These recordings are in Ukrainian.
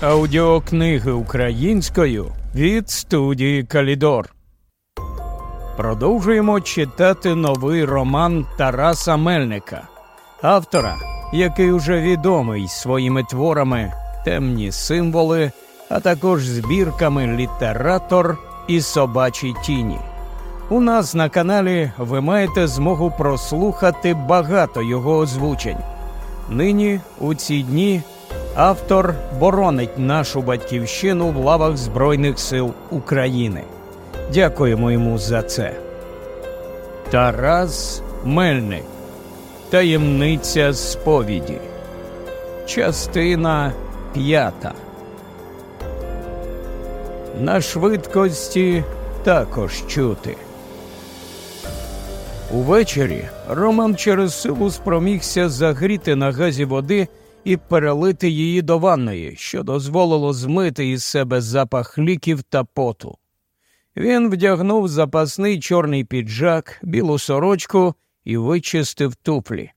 Аудіокниги українською від студії Калідор. Продовжуємо читати новий роман Тараса Мельника, автора, який уже відомий своїми творами темні символи, а також збірками літератор і собачі тіні. У нас на каналі ви маєте змогу прослухати багато його озвучень. Нині у ці дні автор боронить нашу батьківщину в лавах Збройних сил України. Дякуємо йому за це. Тарас Мельник. Таємниця сповіді. Частина п'ята. На швидкості також чути. Увечері Роман через силу спромігся загріти на газі води і перелити її до ванної, що дозволило змити із себе запах ліків та поту. Він вдягнув запасний чорний піджак, білу сорочку і вичистив туплі.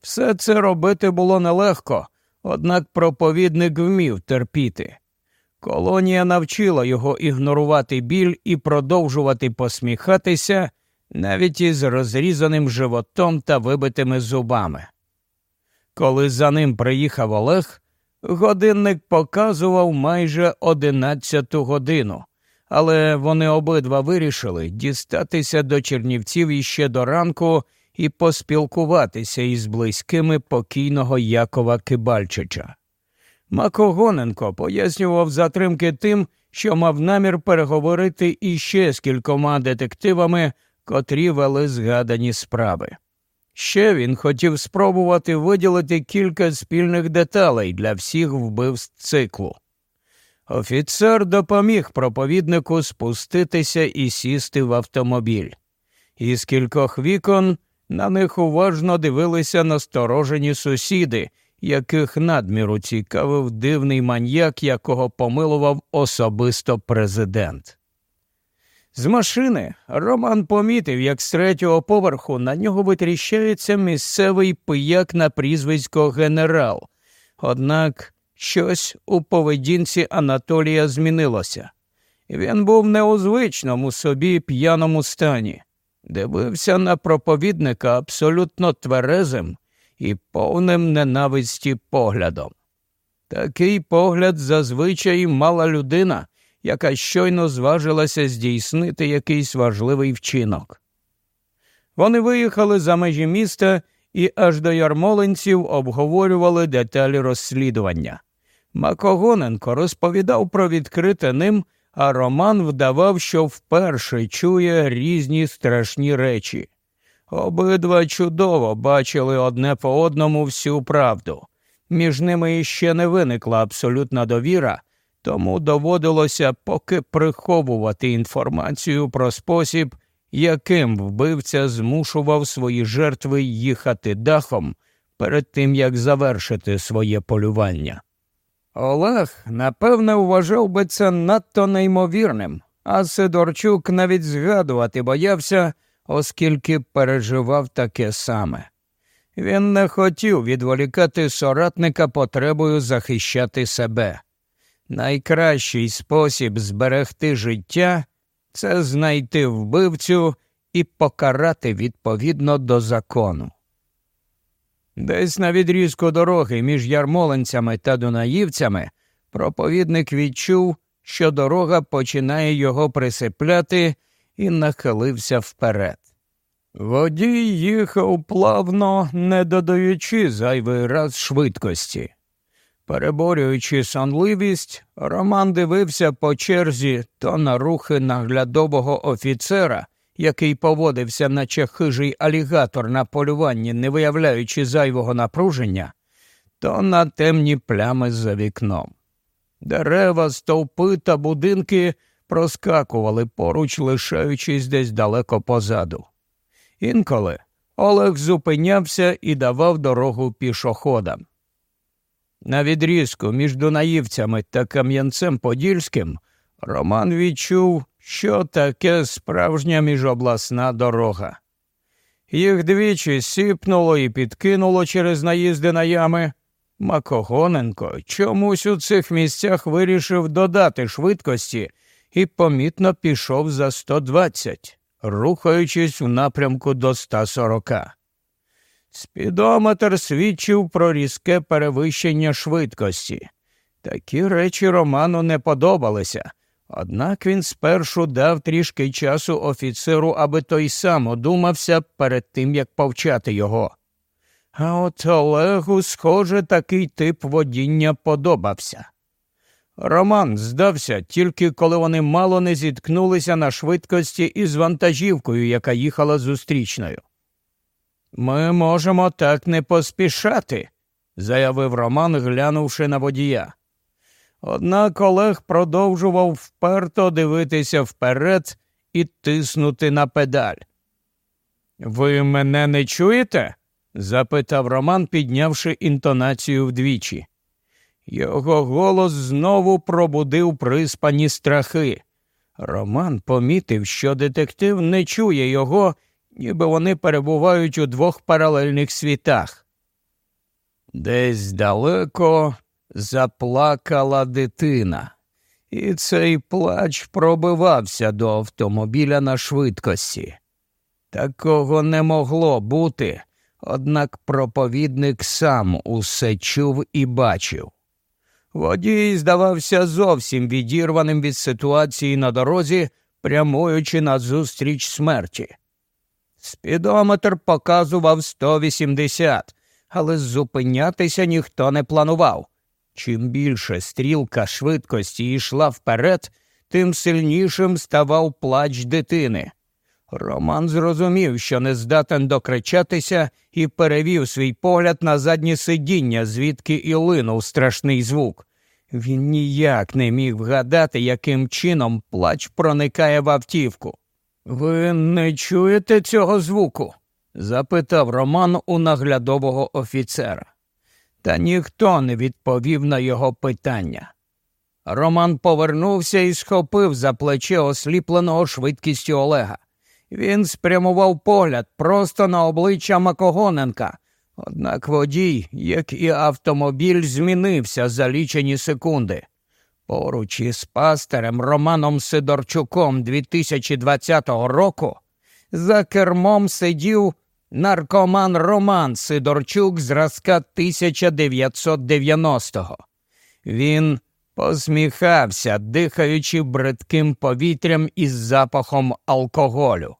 Все це робити було нелегко, однак проповідник вмів терпіти. Колонія навчила його ігнорувати біль і продовжувати посміхатися навіть із розрізаним животом та вибитими зубами. Коли за ним приїхав Олег, годинник показував майже одинадцяту годину, але вони обидва вирішили дістатися до Чернівців іще до ранку і поспілкуватися із близькими покійного Якова Кибальчича. Макогоненко пояснював затримки тим, що мав намір переговорити іще з кількома детективами, котрі вели згадані справи. Ще він хотів спробувати виділити кілька спільних деталей для всіх вбивств циклу. Офіцер допоміг проповіднику спуститися і сісти в автомобіль. Із кількох вікон на них уважно дивилися насторожені сусіди, яких надміру цікавив дивний маньяк, якого помилував особисто президент. З машини Роман помітив, як з третього поверху на нього витріщається місцевий пияк на прізвисько генерал. Однак щось у поведінці Анатолія змінилося. Він був не у звичному собі п'яному стані, дивився на проповідника абсолютно тверезим і повним ненависті поглядом. Такий погляд зазвичай мала людина яка щойно зважилася здійснити якийсь важливий вчинок. Вони виїхали за межі міста і аж до ярмолинців обговорювали деталі розслідування. Макогоненко розповідав про відкрите ним, а Роман вдавав, що вперше чує різні страшні речі. Обидва чудово бачили одне по одному всю правду. Між ними іще не виникла абсолютна довіра, тому доводилося поки приховувати інформацію про спосіб, яким вбивця змушував свої жертви їхати дахом перед тим як завершити своє полювання. Олег, напевне, вважав би це надто неймовірним, а Сидорчук навіть згадувати боявся, оскільки переживав таке саме. Він не хотів відволікати соратника потребою захищати себе. Найкращий спосіб зберегти життя це знайти вбивцю і покарати відповідно до закону. Десь на відрізку дороги між ярмоленцями та дунаївцями проповідник відчув, що дорога починає його присипляти і нахилився вперед. Водій їхав плавно, не додаючи зайвий раз швидкості. Переборюючи сонливість, Роман дивився по черзі то на рухи наглядового офіцера, який поводився, наче хижий алігатор на полюванні, не виявляючи зайвого напруження, то на темні плями за вікном. Дерева, стовпи та будинки проскакували поруч, лишаючись десь далеко позаду. Інколи Олег зупинявся і давав дорогу пішоходам. На відрізку між Дунаївцями та Кам'янцем Подільським Роман відчув, що таке справжня міжобласна дорога. Їх двічі сіпнуло і підкинуло через наїзди на ями, Макогоненко чомусь у цих місцях вирішив додати швидкості і помітно пішов за 120, рухаючись у напрямку до 140. Спідометр свідчив про різке перевищення швидкості. Такі речі Роману не подобалися, однак він спершу дав трішки часу офіцеру, аби той сам одумався перед тим, як повчати його. А от Олегу, схоже, такий тип водіння подобався. Роман здався тільки коли вони мало не зіткнулися на швидкості із вантажівкою, яка їхала зустрічною. Ми можемо так не поспішати, заявив Роман, глянувши на водія. Однак Олег продовжував вперто дивитися вперед і тиснути на педаль. Ви мене не чуєте? запитав Роман, піднявши інтонацію вдвічі. Його голос знову пробудив приспані страхи. Роман помітив, що детектив не чує його, ніби вони перебувають у двох паралельних світах. Десь далеко заплакала дитина, і цей плач пробивався до автомобіля на швидкості. Такого не могло бути, однак проповідник сам усе чув і бачив. Водій здавався зовсім відірваним від ситуації на дорозі, прямуючи назустріч смерті. Спідометр показував 180, але зупинятися ніхто не планував. Чим більше стрілка швидкості йшла вперед, тим сильнішим ставав плач дитини. Роман зрозумів, що не здатен докричатися, і перевів свій погляд на заднє сидіння, звідки і линув страшний звук. Він ніяк не міг вгадати, яким чином плач проникає в автівку. Ви не чуєте цього звуку? запитав Роман у наглядового офіцера. Та ніхто не відповів на його питання. Роман повернувся і схопив за плече осліпленого швидкістю Олега. Він спрямував погляд просто на обличчя Макогоненка. Однак водій, як і автомобіль, змінився за лічені секунди. Поруч із пастерем Романом Сидорчуком 2020 року за кермом сидів наркоман Роман Сидорчук зразка 1990-го. Він посміхався, дихаючи бридким повітрям із запахом алкоголю.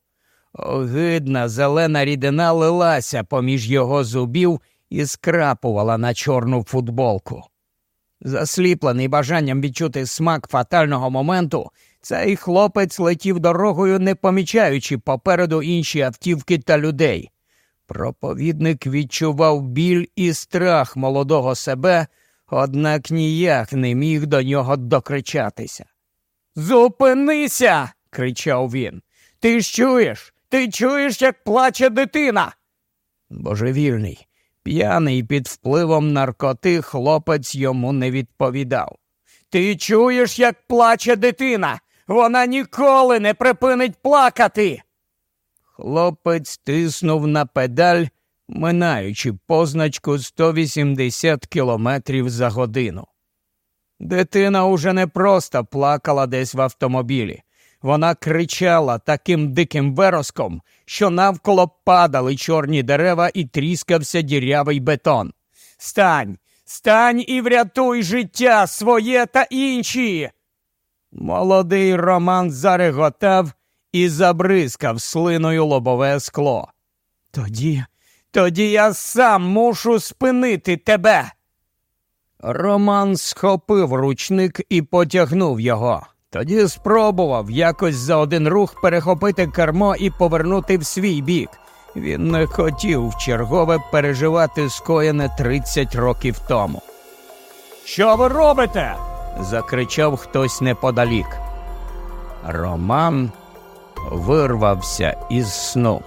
Огидна зелена рідина лилася поміж його зубів і скрапувала на чорну футболку. Засліплений бажанням відчути смак фатального моменту, цей хлопець летів дорогою, не помічаючи попереду інші автівки та людей. Проповідник відчував біль і страх молодого себе, однак ніяк не міг до нього докричатися. Зупинися. кричав він. Ти ж чуєш? Ти чуєш, як плаче дитина? Божевільний, п'яний під впливом наркоти, хлопець йому не відповідав. Ти чуєш, як плаче дитина? Вона ніколи не припинить плакати. Хлопець тиснув на педаль, минаючи позначку 180 кілометрів за годину. Дитина уже не просто плакала десь в автомобілі. Вона кричала таким диким вероском, що навколо падали чорні дерева і тріскався дірявий бетон. Стань, стань і врятуй життя своє та інші. Молодий Роман зареготав і забризкав слиною лобове скло. Тоді, тоді я сам мушу спинити тебе. Роман схопив ручник і потягнув його. Тоді спробував якось за один рух перехопити кермо і повернути в свій бік. Він не хотів чергове переживати скоєне 30 років тому. Що ви робите? закричав хтось неподалік. Роман вирвався із сну.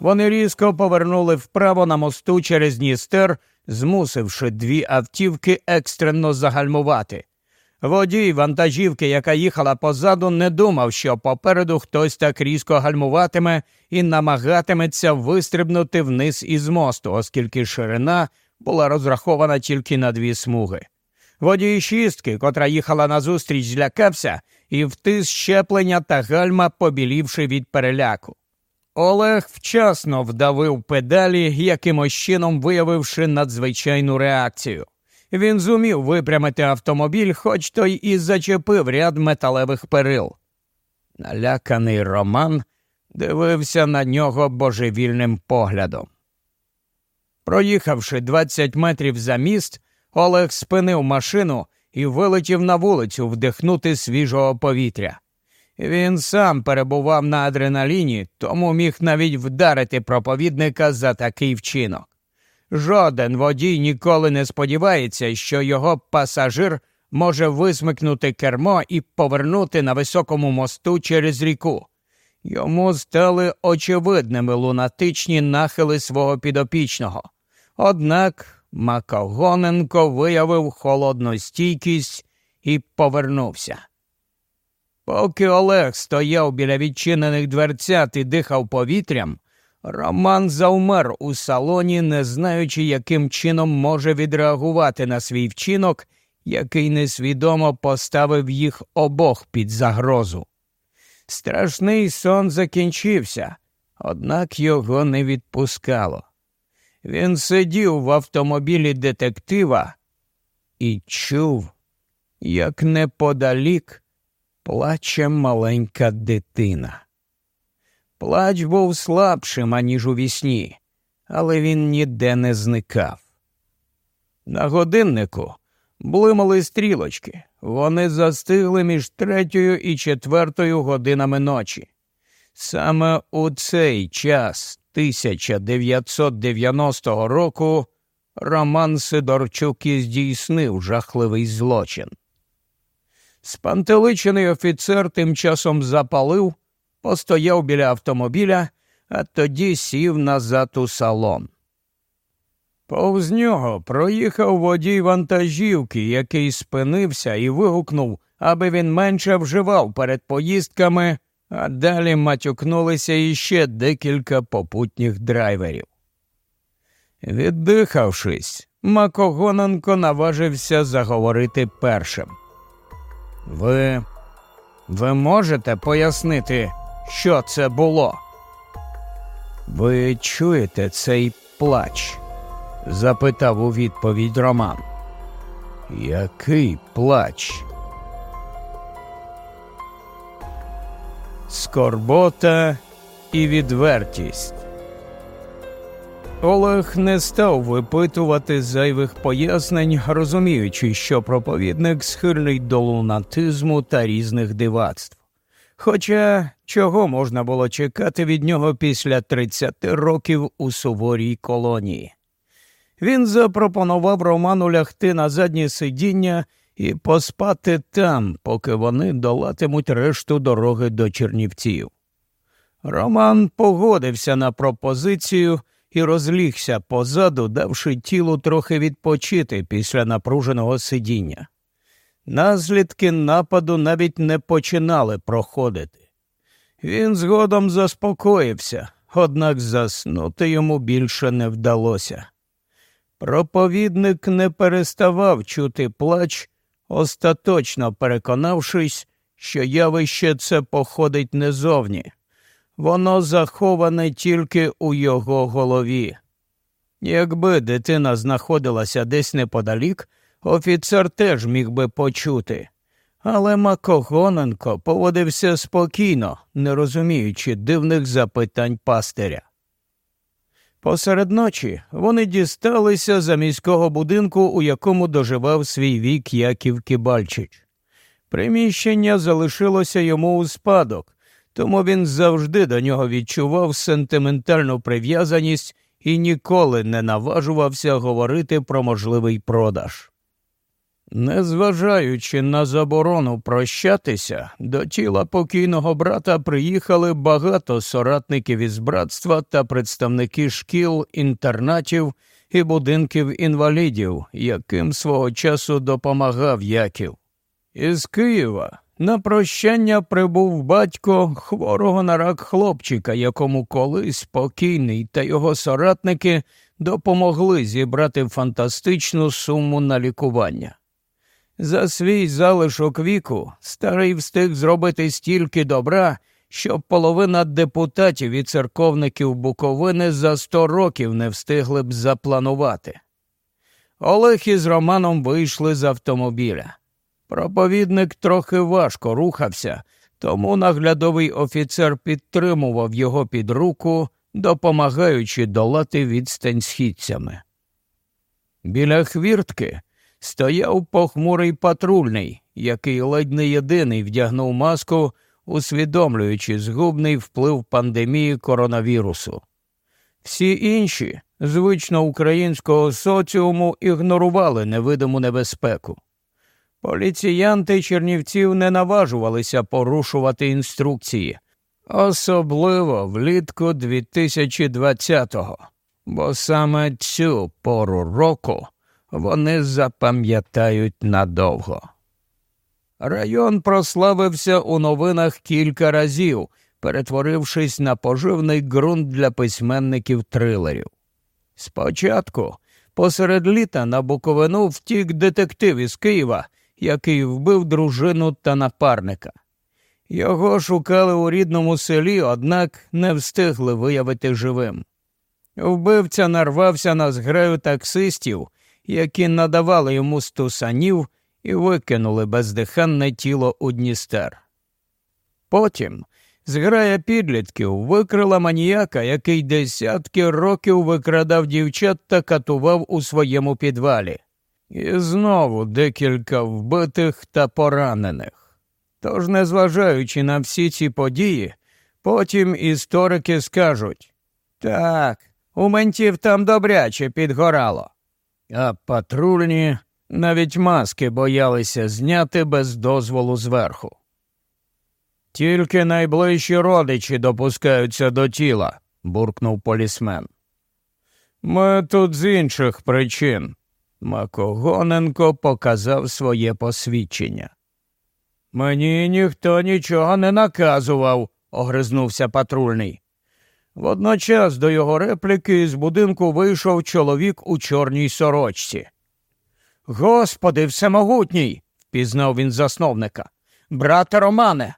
Вони різко повернули вправо на мосту через Дністер, змусивши дві автівки екстрено загальмувати. Водій вантажівки, яка їхала позаду, не думав, що попереду хтось так різко гальмуватиме і намагатиметься вистрибнути вниз із мосту, оскільки ширина була розрахована тільки на дві смуги. Водій шістки, котра їхала назустріч, злякався і втис щеплення та гальма, побілівши від переляку. Олег вчасно вдавив педалі, якимось чином виявивши надзвичайну реакцію. Він зумів випрямити автомобіль, хоч той і зачепив ряд металевих перил. Наляканий Роман дивився на нього божевільним поглядом. Проїхавши 20 метрів за міст, Олег спинив машину і вилетів на вулицю вдихнути свіжого повітря. Він сам перебував на адреналіні, тому міг навіть вдарити проповідника за такий вчинок. Жоден водій ніколи не сподівається, що його пасажир може висмикнути кермо і повернути на високому мосту через ріку. Йому стали очевидними лунатичні нахили свого підопічного. Однак Макогоненко виявив холодну стійкість і повернувся. Поки Олег стояв біля відчинених дверцят і дихав повітрям, Роман завмер у салоні, не знаючи, яким чином може відреагувати на свій вчинок, який несвідомо поставив їх обох під загрозу. Страшний сон закінчився, однак його не відпускало. Він сидів в автомобілі детектива і чув, як неподалік плаче маленька дитина. Плач був слабшим, аніж у вісні, але він ніде не зникав. На годиннику блимали стрілочки, вони застигли між третьою і четвертою годинами ночі. Саме у цей час 1990 року Роман Сидорчук і здійснив жахливий злочин. Спантеличений офіцер тим часом запалив, постояв біля автомобіля, а тоді сів назад у салон. Повз нього проїхав водій вантажівки, який спинився і вигукнув, аби він менше вживав перед поїздками, а далі матюкнулися іще декілька попутніх драйверів. Віддихавшись, Макогоненко наважився заговорити першим. Ви ви можете пояснити, що це було? Ви чуєте цей плач? запитав у відповідь Роман. Який плач? Скорбота і відвертість. Олег не став випитувати зайвих пояснень, розуміючи, що проповідник схильний до лунатизму та різних дивацтв. Хоча чого можна було чекати від нього після 30 років у суворій колонії. Він запропонував Роману лягти на заднє сидіння і поспати там, поки вони долатимуть решту дороги до Чернівців. Роман погодився на пропозицію і розлігся позаду, давши тілу трохи відпочити після напруженого сидіння. Наслідки нападу навіть не починали проходити. Він згодом заспокоївся, однак заснути йому більше не вдалося. Проповідник не переставав чути плач, остаточно переконавшись, що явище це походить не зовні, воно заховане тільки у його голові. Якби дитина знаходилася десь неподалік, офіцер теж міг би почути. Але Макогоненко поводився спокійно, не розуміючи дивних запитань пастиря. Посеред ночі вони дісталися за міського будинку, у якому доживав свій вік Яків Кибальчич. Приміщення залишилося йому у спадок, тому він завжди до нього відчував сентиментальну прив'язаність і ніколи не наважувався говорити про можливий продаж. Незважаючи на заборону прощатися, до тіла покійного брата приїхали багато соратників із братства та представники шкіл, інтернатів і будинків інвалідів, яким свого часу допомагав Яків. Із Києва на прощання прибув батько хворого на рак хлопчика, якому колись спокійний та його соратники допомогли зібрати фантастичну суму на лікування. За свій залишок віку старий встиг зробити стільки добра, що половина депутатів і церковників Буковини за сто років не встигли б запланувати. Олег із Романом вийшли з автомобіля. Проповідник трохи важко рухався, тому наглядовий офіцер підтримував його під руку, допомагаючи долати відстань східцями. Біля хвіртки стояв похмурий патрульний, який ледь не єдиний вдягнув маску, усвідомлюючи згубний вплив пандемії коронавірусу. Всі інші звично українського соціуму ігнорували невидиму небезпеку. Поліціянти Чернівців не наважувалися порушувати інструкції, особливо влітку 2020-го, бо саме цю пору року вони запам'ятають надовго. Район прославився у новинах кілька разів, перетворившись на поживний ґрунт для письменників трилерів. Спочатку, посеред літа на Буковину втік детектив із Києва, який вбив дружину та напарника. Його шукали у рідному селі, однак не встигли виявити живим. Вбивця нарвався на зграю таксистів, які надавали йому стусанів і викинули бездиханне тіло у Дністер. Потім зграя підлітків викрила маніяка, який десятки років викрадав дівчат та катував у своєму підвалі. І знову декілька вбитих та поранених. Тож, незважаючи на всі ці події, потім історики скажуть так, у ментів там добряче підгорало, а патрульні навіть маски боялися зняти без дозволу зверху. Тільки найближчі родичі допускаються до тіла, буркнув полісмен. Ми тут з інших причин. Макогоненко показав своє посвідчення. Мені ніхто нічого не наказував, огризнувся патрульний. Водночас до його репліки з будинку вийшов чоловік у чорній сорочці. Господи, всемогутній, впізнав він засновника. Брате Романе.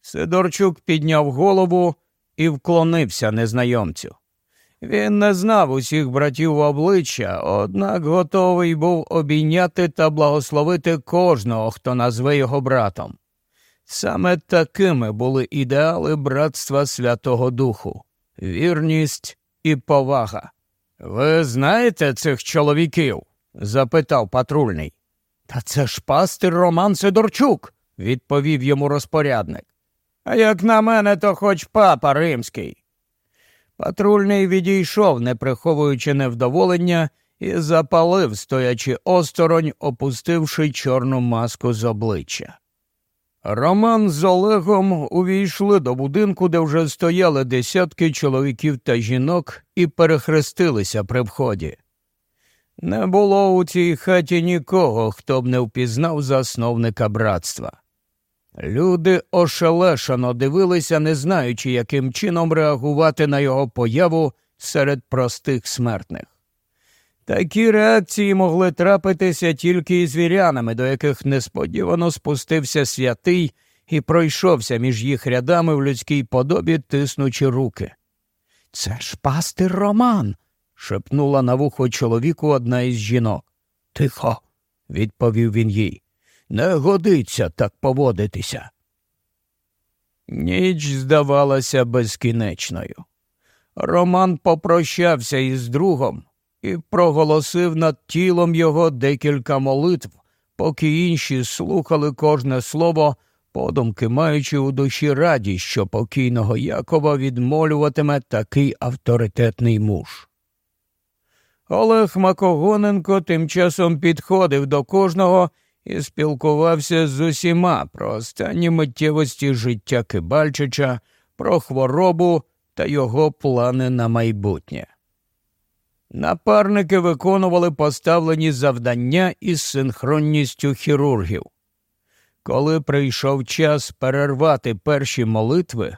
Сидорчук підняв голову і вклонився незнайомцю. Він не знав усіх братів обличчя, однак готовий був обійняти та благословити кожного, хто назве його братом. Саме такими були ідеали братства Святого Духу, вірність і повага. Ви знаєте цих чоловіків? запитав патрульний. Та це ж пастир Роман Сидорчук, відповів йому розпорядник. А як на мене, то хоч папа римський. Патрульний відійшов, не приховуючи невдоволення, і запалив, стоячи осторонь, опустивши чорну маску з обличчя. Роман з Олегом увійшли до будинку, де вже стояли десятки чоловіків та жінок, і перехрестилися при вході. Не було у цій хаті нікого, хто б не впізнав засновника братства. Люди ошелешено дивилися, не знаючи, яким чином реагувати на його появу серед простих смертних. Такі реакції могли трапитися тільки із вірянами, до яких несподівано спустився святий і пройшовся між їх рядами в людській подобі, тиснучи руки. Це ж пастир Роман. шепнула на вухо чоловіку одна із жінок. Тихо, відповів він їй. Не годиться так поводитися. Ніч здавалася безкінечною. Роман попрощався із другом і проголосив над тілом його декілька молитв, поки інші слухали кожне слово, подумки маючи у душі радість, що покійного Якова відмолюватиме такий авторитетний муж. Олег Макогоненко тим часом підходив до кожного і спілкувався з усіма про останні миттєвості життя Кибальчича, про хворобу та його плани на майбутнє. Напарники виконували поставлені завдання із синхронністю хірургів. Коли прийшов час перервати перші молитви,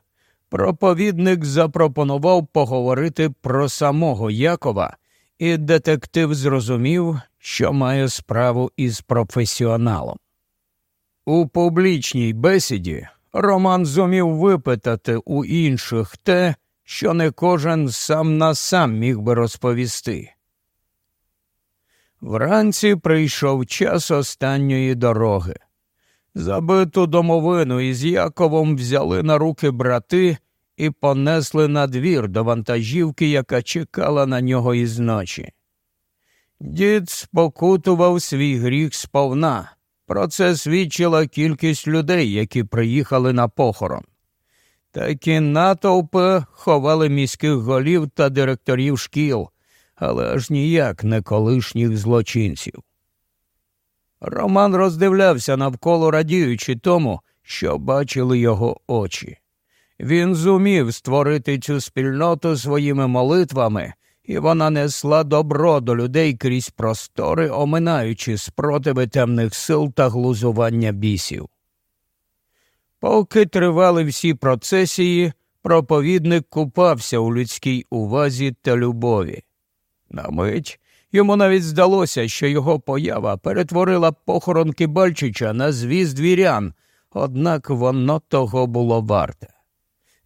проповідник запропонував поговорити про самого Якова, і детектив зрозумів, що має справу із професіоналом. У публічній бесіді Роман зумів випитати у інших те, що не кожен сам на сам міг би розповісти. Вранці прийшов час останньої дороги. Забиту домовину із Яковом взяли на руки брати і понесли на двір до вантажівки, яка чекала на нього із ночі. Дід спокутував свій гріх сповна. Про це свідчила кількість людей, які приїхали на похорон. Такі натовпи ховали міських голів та директорів шкіл, але аж ніяк не колишніх злочинців. Роман роздивлявся навколо радіючи тому, що бачили його очі. Він зумів створити цю спільноту своїми молитвами, і вона несла добро до людей крізь простори, оминаючи спротиви темних сил та глузування бісів. Поки тривали всі процесії, проповідник купався у людській увазі та любові. На мить йому навіть здалося, що його поява перетворила похорон Кибальчича на звіз двірян, однак воно того було варте.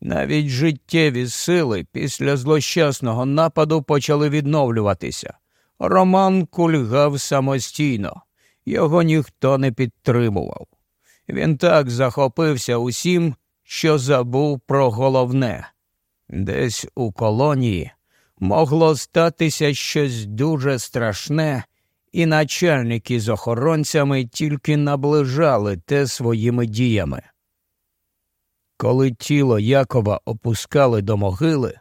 Навіть життєві сили після злощасного нападу почали відновлюватися. Роман кульгав самостійно, його ніхто не підтримував. Він так захопився усім, що забув про головне. Десь у колонії могло статися щось дуже страшне, і начальники з охоронцями тільки наближали те своїми діями. Коли тіло Якова опускали до могили,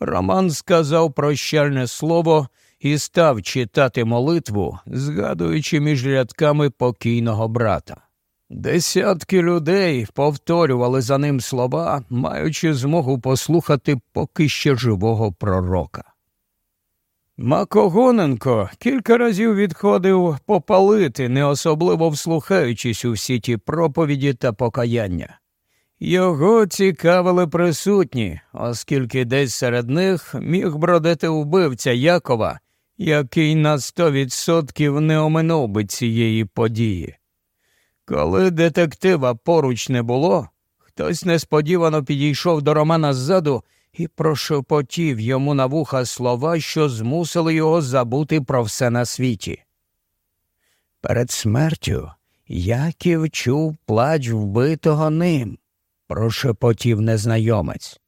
Роман сказав прощальне слово і став читати молитву, згадуючи між рядками покійного брата. Десятки людей повторювали за ним слова, маючи змогу послухати поки ще живого пророка. Макогоненко кілька разів відходив попалити, не особливо вслухаючись у всі ті проповіді та покаяння. Його цікавили присутні, оскільки десь серед них міг бродити вбивця Якова, який на сто відсотків не оминув би цієї події. Коли детектива поруч не було, хтось несподівано підійшов до Романа ззаду і прошепотів йому на вуха слова, що змусили його забути про все на світі. Перед смертю Яків чув плач вбитого ним прошепотів незнайомець.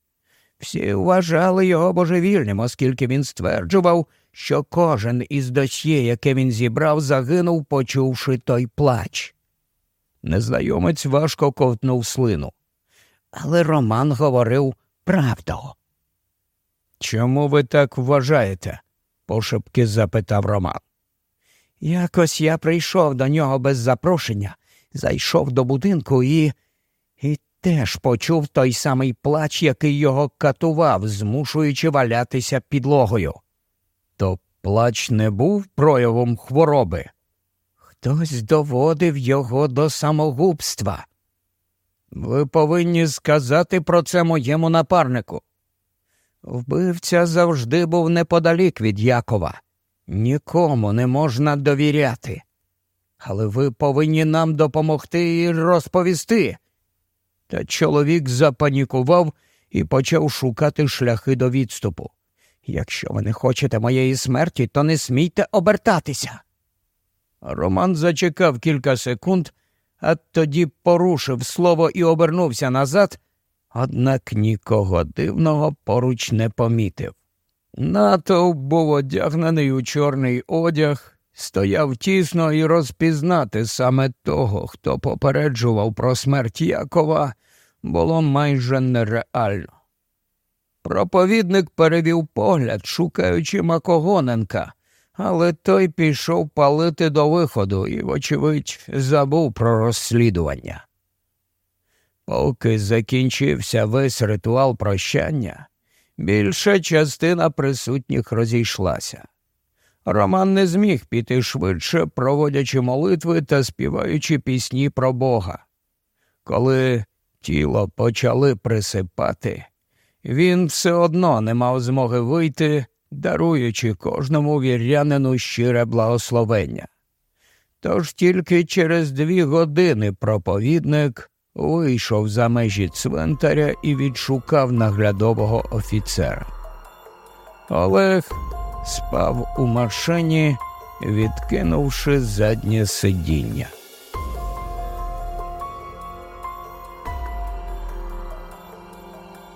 Всі вважали його божевільним, оскільки він стверджував, що кожен із досьє, яке він зібрав, загинув, почувши той плач. Незнайомець важко ковтнув слину. Але Роман говорив правду. Чому ви так вважаєте? пошепки запитав Роман. Якось я прийшов до нього без запрошення, зайшов до будинку і і теж почув той самий плач, який його катував, змушуючи валятися підлогою. То плач не був проявом хвороби. Хтось доводив його до самогубства. Ви повинні сказати про це моєму напарнику. Вбивця завжди був неподалік від Якова. Нікому не можна довіряти. Але ви повинні нам допомогти і розповісти. Та чоловік запанікував і почав шукати шляхи до відступу. Якщо ви не хочете моєї смерті, то не смійте обертатися. Роман зачекав кілька секунд, а тоді порушив слово і обернувся назад, однак нікого дивного поруч не помітив. Натовп був одягнений у чорний одяг, стояв тісно і розпізнати саме того, хто попереджував про смерть Якова, було майже нереально. Проповідник перевів погляд, шукаючи Макогоненка, але той пішов палити до виходу і, вочевидь, забув про розслідування. Поки закінчився весь ритуал прощання, більша частина присутніх розійшлася. Роман не зміг піти швидше, проводячи молитви та співаючи пісні про Бога. Коли тіло почали присипати, він все одно не мав змоги вийти, даруючи кожному вірянину щире благословення. Тож тільки через дві години проповідник вийшов за межі цвинтаря і відшукав наглядового офіцера. Олег спав у машині, відкинувши заднє сидіння.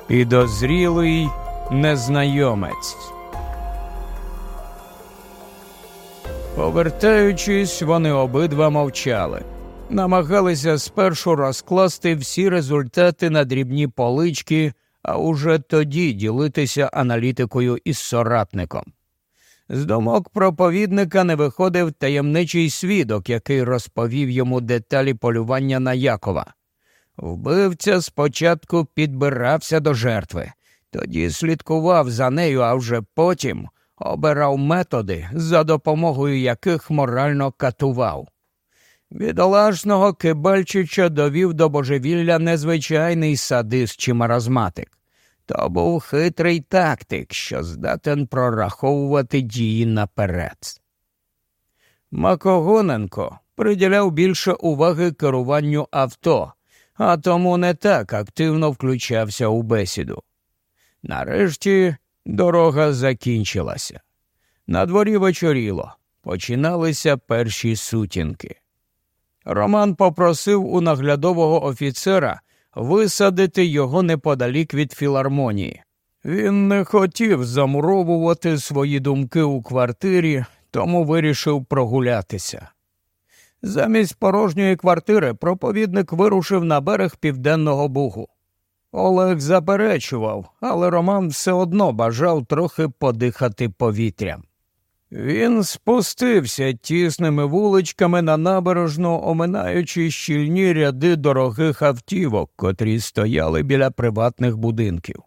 Підозрілий незнайомець. Повертаючись, вони обидва мовчали, намагалися спершу розкласти всі результати на дрібні полички, а уже тоді ділитися аналітикою із соратником. З думок проповідника не виходив таємничий свідок, який розповів йому деталі полювання на Якова. Вбивця спочатку підбирався до жертви, тоді слідкував за нею, а вже потім обирав методи, за допомогою яких морально катував. Бідолашного Кибальчича довів до божевілля незвичайний садист чи маразматик. То був хитрий тактик, що здатен прораховувати дії наперед. Макогоненко приділяв більше уваги керуванню авто, а тому не так активно включався у бесіду. Нарешті дорога закінчилася. На дворі вечоріло, починалися перші сутінки. Роман попросив у наглядового офіцера висадити його неподалік від філармонії. Він не хотів замуровувати свої думки у квартирі, тому вирішив прогулятися. Замість порожньої квартири проповідник вирушив на берег Південного Бугу. Олег заперечував, але Роман все одно бажав трохи подихати повітрям. Він спустився тісними вуличками на набережну, оминаючи щільні ряди дорогих автівок, котрі стояли біля приватних будинків.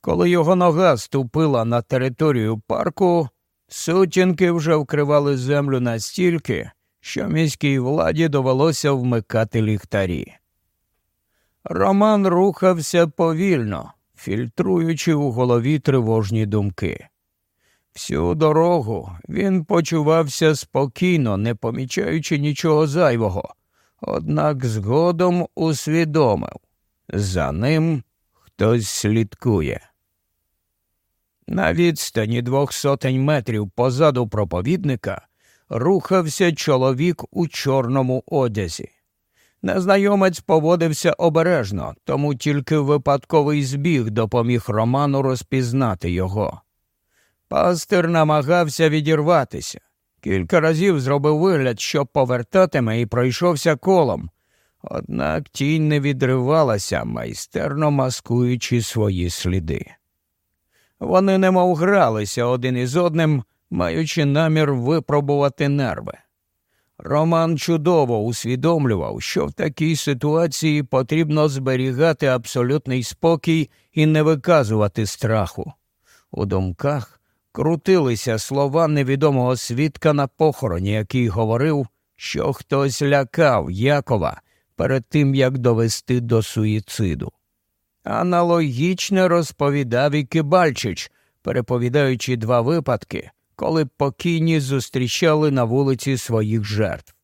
Коли його нога ступила на територію парку, сутінки вже вкривали землю настільки, що міській владі довелося вмикати ліхтарі. Роман рухався повільно, фільтруючи у голові тривожні думки. Всю дорогу він почувався спокійно, не помічаючи нічого зайвого, однак згодом усвідомив за ним хтось слідкує. На відстані двох сотень метрів позаду проповідника рухався чоловік у чорному одязі. Незнайомець поводився обережно, тому тільки випадковий збіг допоміг Роману розпізнати його. Пастир намагався відірватися. Кілька разів зробив вигляд, що повертатиме, і пройшовся колом. Однак тінь не відривалася, майстерно маскуючи свої сліди. Вони немов гралися один із одним, маючи намір випробувати нерви. Роман чудово усвідомлював, що в такій ситуації потрібно зберігати абсолютний спокій і не виказувати страху. У думках крутилися слова невідомого свідка на похороні, який говорив, що хтось лякав Якова перед тим, як довести до суїциду. Аналогічно розповідав і Кибальчич, переповідаючи два випадки, коли покійні зустрічали на вулиці своїх жертв.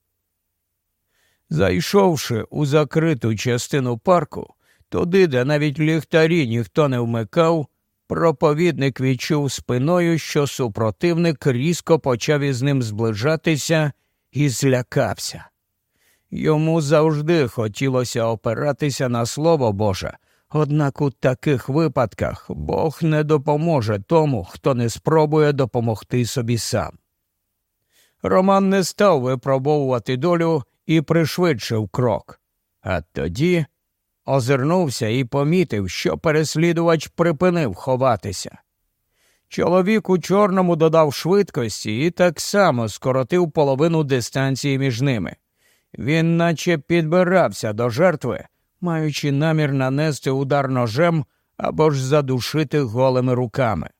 Зайшовши у закриту частину парку, туди, де навіть ліхтарі ніхто не вмикав, проповідник відчув спиною, що супротивник різко почав із ним зближатися і злякався. Йому завжди хотілося опиратися на слово Боже, Однак у таких випадках Бог не допоможе тому, хто не спробує допомогти собі сам. Роман не став випробовувати долю і пришвидшив крок, а тоді озирнувся і помітив, що переслідувач припинив ховатися. Чоловік у чорному додав швидкості і так само скоротив половину дистанції між ними. Він наче підбирався до жертви маючи намір нанести удар ножем або ж задушити голими руками.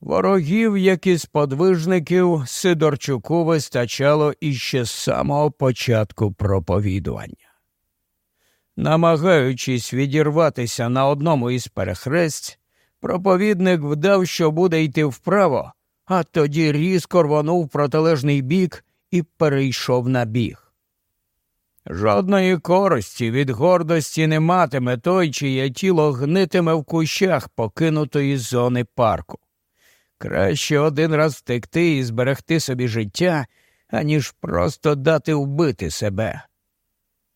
Ворогів, як і сподвижників, Сидорчуку вистачало іще з самого початку проповідування. Намагаючись відірватися на одному із перехресть, проповідник вдав, що буде йти вправо, а тоді різко рвонув протилежний бік і перейшов на біг. Жодної користі від гордості не матиме той, чиє тіло гнитиме в кущах покинутої зони парку. Краще один раз втекти і зберегти собі життя, аніж просто дати вбити себе.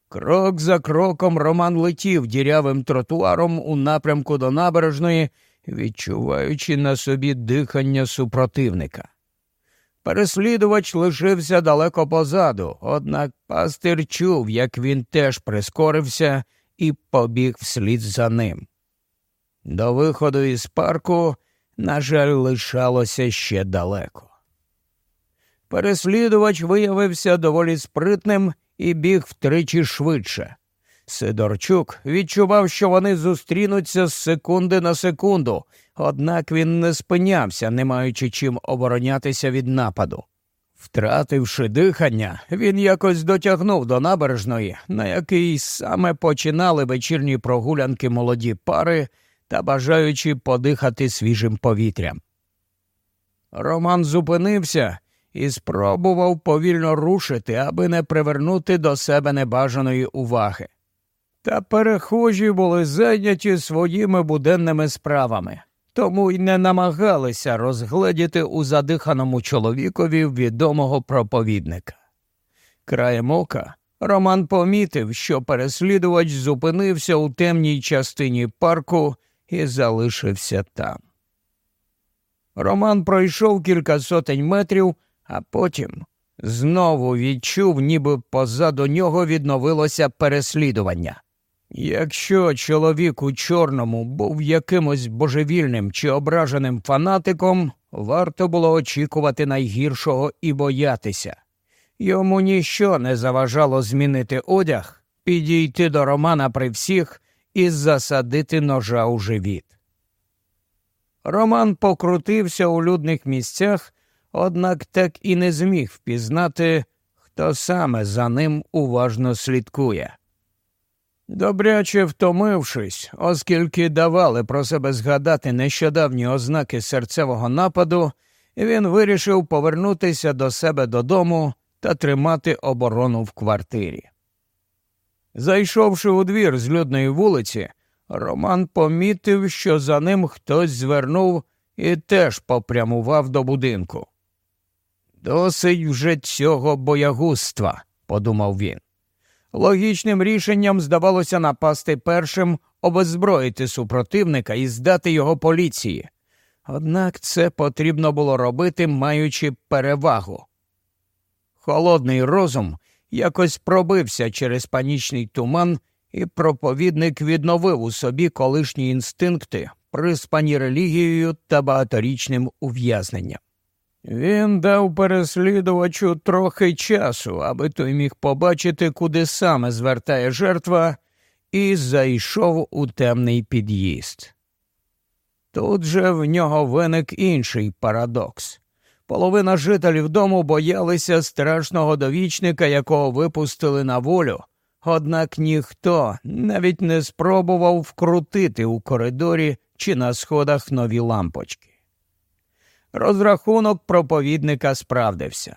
Крок за кроком Роман летів дірявим тротуаром у напрямку до набережної, відчуваючи на собі дихання супротивника. Переслідувач лишився далеко позаду, однак пастир чув, як він теж прискорився і побіг вслід за ним. До виходу із парку, на жаль, лишалося ще далеко. Переслідувач виявився доволі спритним і біг втричі швидше. Сидорчук відчував, що вони зустрінуться з секунди на секунду, однак він не спинявся, не маючи чим оборонятися від нападу. Втративши дихання, він якось дотягнув до набережної, на якій саме починали вечірні прогулянки молоді пари та бажаючи подихати свіжим повітрям. Роман зупинився і спробував повільно рушити, аби не привернути до себе небажаної уваги. Та перехожі були зайняті своїми буденними справами, тому й не намагалися розгледіти у задиханому чоловікові відомого проповідника. Краєм ока Роман помітив, що переслідувач зупинився у темній частині парку і залишився там. Роман пройшов кілька сотень метрів, а потім знову відчув, ніби позаду нього відновилося переслідування. Якщо чоловік у чорному був якимось божевільним чи ображеним фанатиком, варто було очікувати найгіршого і боятися. Йому ніщо не заважало змінити одяг, підійти до Романа при всіх і засадити ножа у живіт. Роман покрутився у людних місцях, однак так і не зміг впізнати, хто саме за ним уважно слідкує. Добряче втомившись, оскільки давали про себе згадати нещодавні ознаки серцевого нападу, він вирішив повернутися до себе додому та тримати оборону в квартирі. Зайшовши у двір з людної вулиці, Роман помітив, що за ним хтось звернув і теж попрямував до будинку. Досить вже цього боягузтва, подумав він. Логічним рішенням здавалося напасти першим, обезброїти супротивника і здати його поліції. Однак це потрібно було робити, маючи перевагу. Холодний розум якось пробився через панічний туман, і проповідник відновив у собі колишні інстинкти, приспані релігією та багаторічним ув'язненням. Він дав переслідувачу трохи часу, аби той міг побачити, куди саме звертає жертва, і зайшов у темний під'їзд. Тут же в нього виник інший парадокс. Половина жителів дому боялися страшного довічника, якого випустили на волю, однак ніхто навіть не спробував вкрутити у коридорі чи на сходах нові лампочки. Розрахунок проповідника справдився.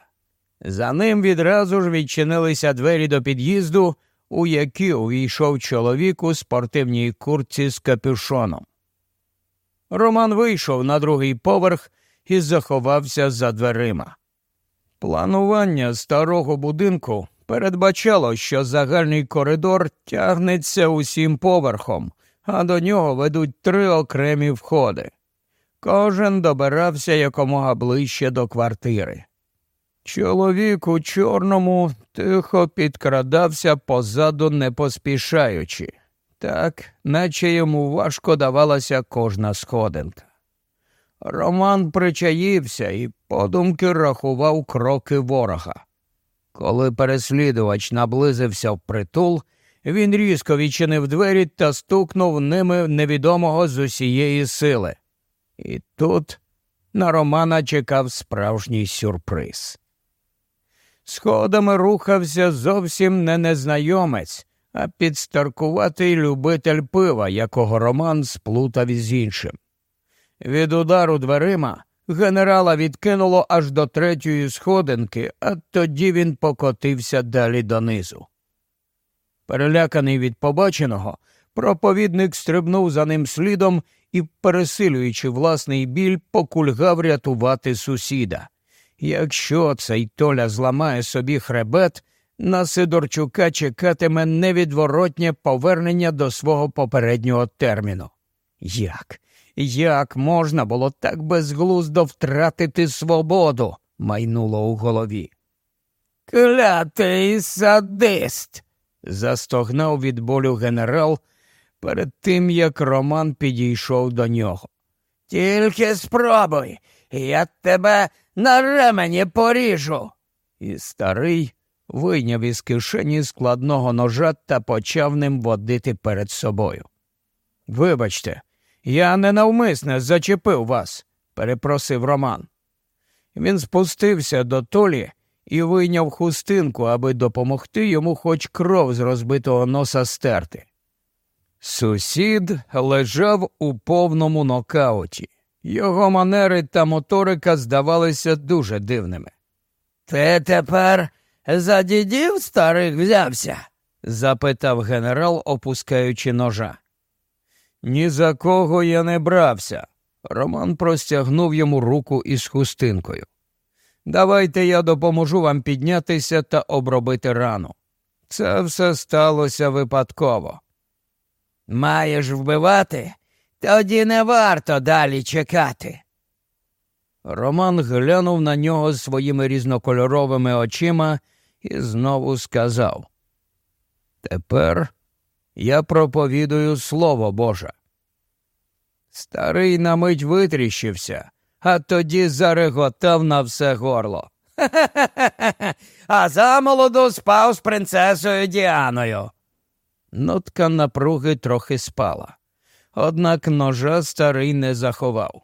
За ним відразу ж відчинилися двері до під'їзду, у які увійшов чоловік у спортивній куртці з капюшоном. Роман вийшов на другий поверх і заховався за дверима. Планування старого будинку передбачало, що загальний коридор тягнеться усім поверхом, а до нього ведуть три окремі входи. Кожен добирався якомога ближче до квартири. Чоловік у чорному тихо підкрадався позаду, не поспішаючи, так, наче йому важко давалася кожна сходинка. Роман причаївся і подумки рахував кроки ворога. Коли переслідувач наблизився в притул, він різко відчинив двері та стукнув ними невідомого з усієї сили. І тут на Романа чекав справжній сюрприз. Сходами рухався зовсім не незнайомець, а підстаркуватий любитель пива, якого Роман сплутав із іншим. Від удару дверима генерала відкинуло аж до третьої сходинки, а тоді він покотився далі донизу. Переляканий від побаченого, проповідник стрибнув за ним слідом і, пересилюючи власний біль, покульгав рятувати сусіда. Якщо цей Толя зламає собі хребет, на Сидорчука чекатиме невідворотнє повернення до свого попереднього терміну. Як? Як можна було так безглуздо втратити свободу? майнуло у голові. Клятий садист. застогнав від болю генерал перед тим, як Роман підійшов до нього. Тільки спробуй, я тебе на ремені поріжу. І старий вийняв із кишені складного ножа та почав ним водити перед собою. Вибачте, я ненавмисне зачепив вас, перепросив Роман. Він спустився до толі і вийняв хустинку, аби допомогти йому хоч кров з розбитого носа стерти. Сусід лежав у повному нокауті. Його манери та моторика здавалися дуже дивними. Ти тепер за дідів старих взявся? запитав генерал, опускаючи ножа. Ні за кого я не брався. Роман простягнув йому руку із хустинкою. Давайте я допоможу вам піднятися та обробити рану. Це все сталося випадково. Маєш вбивати? Тоді не варто далі чекати. Роман глянув на нього своїми різнокольоровими очима і знову сказав Тепер я проповідую Слово Боже. Старий на мить витріщився, а тоді зареготав на все горло. Хе-хе-хе, а замолоду спав з принцесою Діаною. Нотка напруги трохи спала, однак ножа старий не заховав.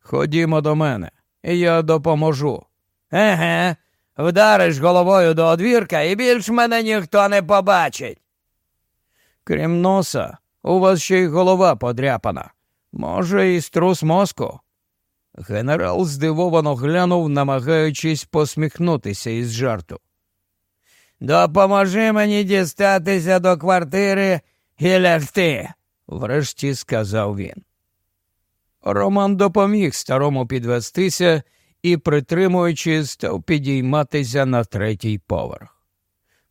Ходімо до мене, я допоможу. Еге, вдариш головою до одвірка і більш мене ніхто не побачить. Крім носа, у вас ще й голова подряпана. Може, і струс мозку. Генерал здивовано глянув, намагаючись посміхнутися із жарту. Допоможи мені дістатися до квартири і лягти, врешті сказав він. Роман допоміг старому підвестися і, притримуючи, став підійматися на третій поверх.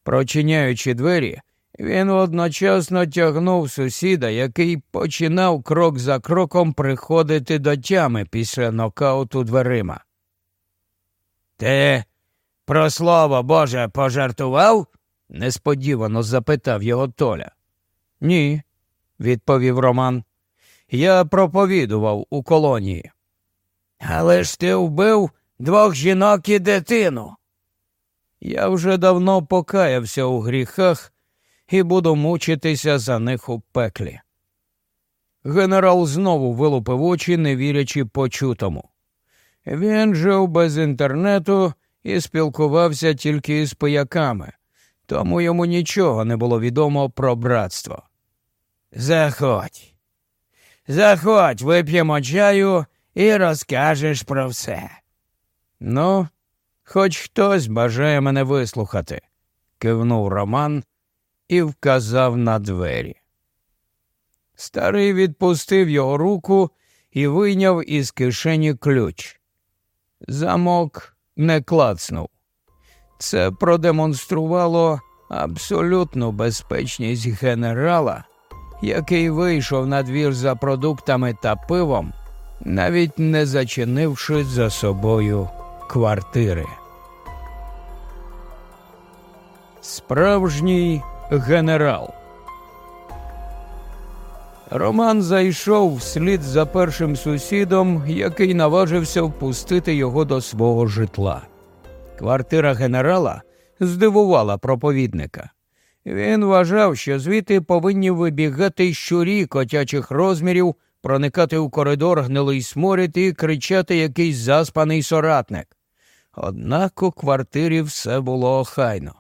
Прочиняючи двері, він одночасно тягнув сусіда, який починав крок за кроком приходити до тями після нокауту дверима. Ти про слово Боже пожартував? несподівано запитав його Толя. Ні, відповів Роман. Я проповідував у колонії. Але ж ти вбив двох жінок і дитину. Я вже давно покаявся у гріхах і буду мучитися за них у пеклі. Генерал знову вилупив очі, не вірячи почутому. Він жив без інтернету і спілкувався тільки з пияками, тому йому нічого не було відомо про братство. Заходь, заходь, вип'ємо чаю і розкажеш про все. Ну, хоч хтось бажає мене вислухати, кивнув Роман і вказав на двері. Старий відпустив його руку і вийняв із кишені ключ. Замок не клацнув. Це продемонструвало абсолютну безпечність генерала, який вийшов на двір за продуктами та пивом, навіть не зачинивши за собою квартири. Справжній генерал. Роман зайшов вслід за першим сусідом, який наважився впустити його до свого житла. Квартира генерала здивувала проповідника. Він вважав, що звідти повинні вибігати щурі котячих розмірів, проникати у коридор гнилий сморід і кричати якийсь заспаний соратник. Однак у квартирі все було охайно.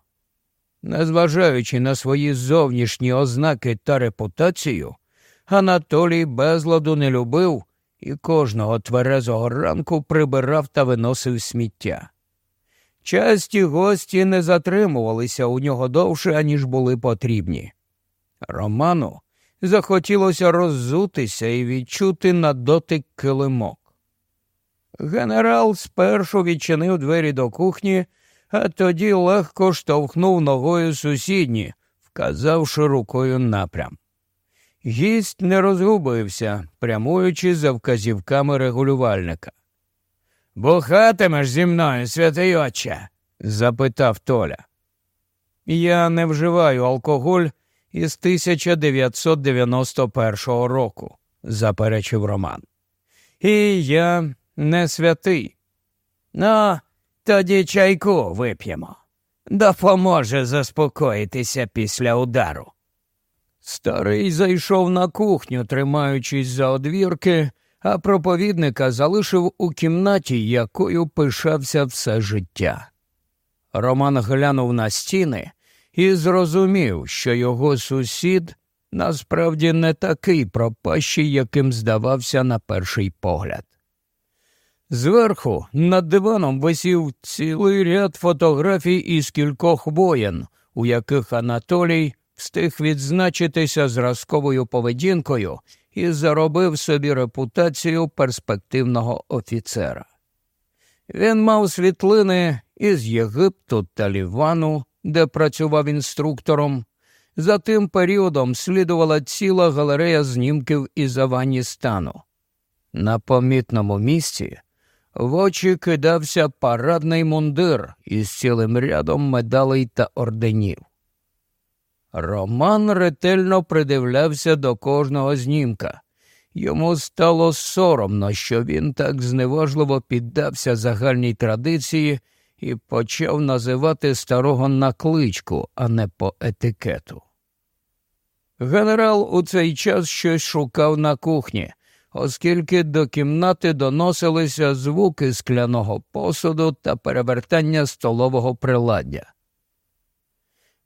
Незважаючи на свої зовнішні ознаки та репутацію, Анатолій безладу не любив і кожного тверезого ранку прибирав та виносив сміття. Часті гості не затримувалися у нього довше, аніж були потрібні. Роману захотілося роззутися і відчути на дотик килимок. Генерал спершу відчинив двері до кухні, а тоді легко штовхнув ногою сусідні, вказавши рукою напрям. Гість не розгубився, прямуючи за вказівками регулювальника. Бухатимеш зі мною, святий отче? запитав Толя. Я не вживаю алкоголь із 1991 року, заперечив Роман. І я не святий. Ну, тоді чайку вип'ємо. Допоможе заспокоїтися після удару. Старий зайшов на кухню, тримаючись за одвірки, а проповідника залишив у кімнаті, якою пишався все життя. Роман глянув на стіни і зрозумів, що його сусід насправді не такий пропащий, яким здавався на перший погляд. Зверху над диваном висів цілий ряд фотографій із кількох воєн, у яких Анатолій встиг відзначитися зразковою поведінкою і заробив собі репутацію перспективного офіцера. Він мав світлини із Єгипту та Лівану, де працював інструктором. За тим періодом слідувала ціла галерея знімків із Аваністану. На помітному місці в очі кидався парадний мундир із цілим рядом медалей та орденів. Роман ретельно придивлявся до кожного знімка. Йому стало соромно, що він так зневажливо піддався загальній традиції і почав називати старого на кличку, а не по етикету. Генерал у цей час щось шукав на кухні, оскільки до кімнати доносилися звуки скляного посуду та перевертання столового приладдя.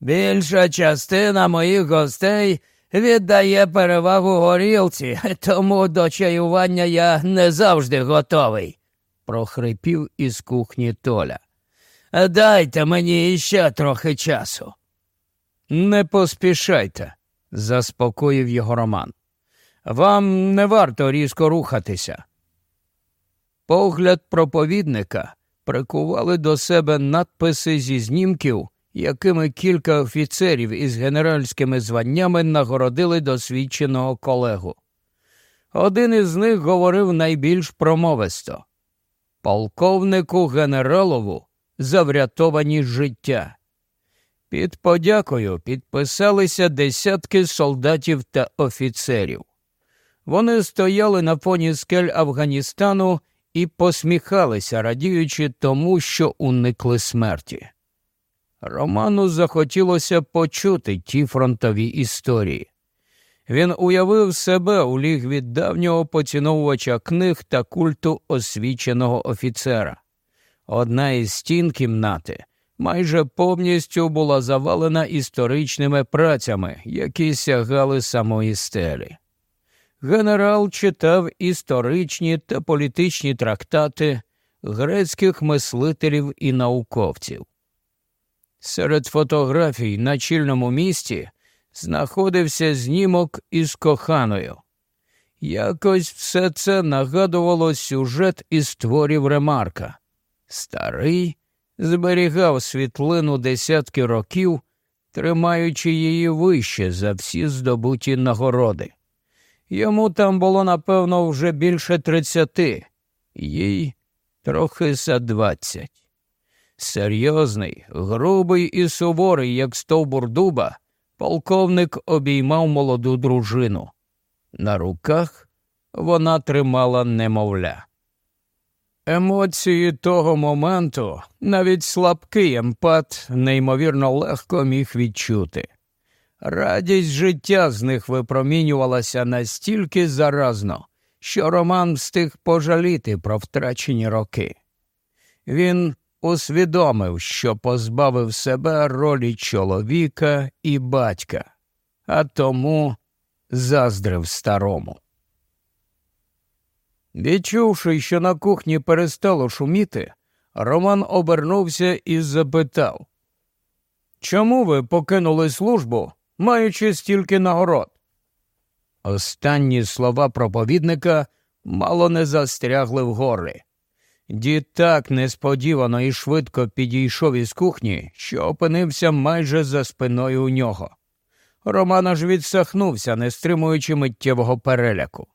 Більша частина моїх гостей віддає перевагу горілці, тому до чаювання я не завжди готовий, прохрипів із кухні Толя. Дайте мені іще трохи часу. Не поспішайте, заспокоїв його Роман. Вам не варто різко рухатися. Погляд проповідника прикували до себе надписи зі знімків якими кілька офіцерів із генеральськими званнями нагородили досвідченого колегу. Один із них говорив найбільш промовисто полковнику генералову за врятовані життя. Під подякою підписалися десятки солдатів та офіцерів. Вони стояли на фоні скель Афганістану і посміхалися, радіючи тому, що уникли смерті. Роману захотілося почути ті фронтові історії. Він уявив себе у ліг від давнього поціновувача книг та культу освіченого офіцера. Одна із стін кімнати майже повністю була завалена історичними працями, які сягали самої стелі. Генерал читав історичні та політичні трактати грецьких мислителів і науковців. Серед фотографій на чільному місці знаходився знімок із коханою. Якось все це нагадувало сюжет із творів Ремарка. Старий зберігав світлину десятки років, тримаючи її вище за всі здобуті нагороди. Йому там було, напевно, вже більше тридцяти, їй трохи за двадцять. Серйозний, грубий і суворий, як стовбур дуба, полковник обіймав молоду дружину. На руках вона тримала немовля. Емоції того моменту навіть слабкий емпат неймовірно легко міг відчути. Радість життя з них випромінювалася настільки заразно, що Роман встиг пожаліти про втрачені роки. Він усвідомив, що позбавив себе ролі чоловіка і батька, а тому заздрив старому. Відчувши, що на кухні перестало шуміти, Роман обернувся і запитав Чому ви покинули службу, маючи стільки нагород? Останні слова проповідника мало не застрягли в горлі. Дід так несподівано і швидко підійшов із кухні, що опинився майже за спиною у нього. Роман аж відсахнувся, не стримуючи миттєвого переляку.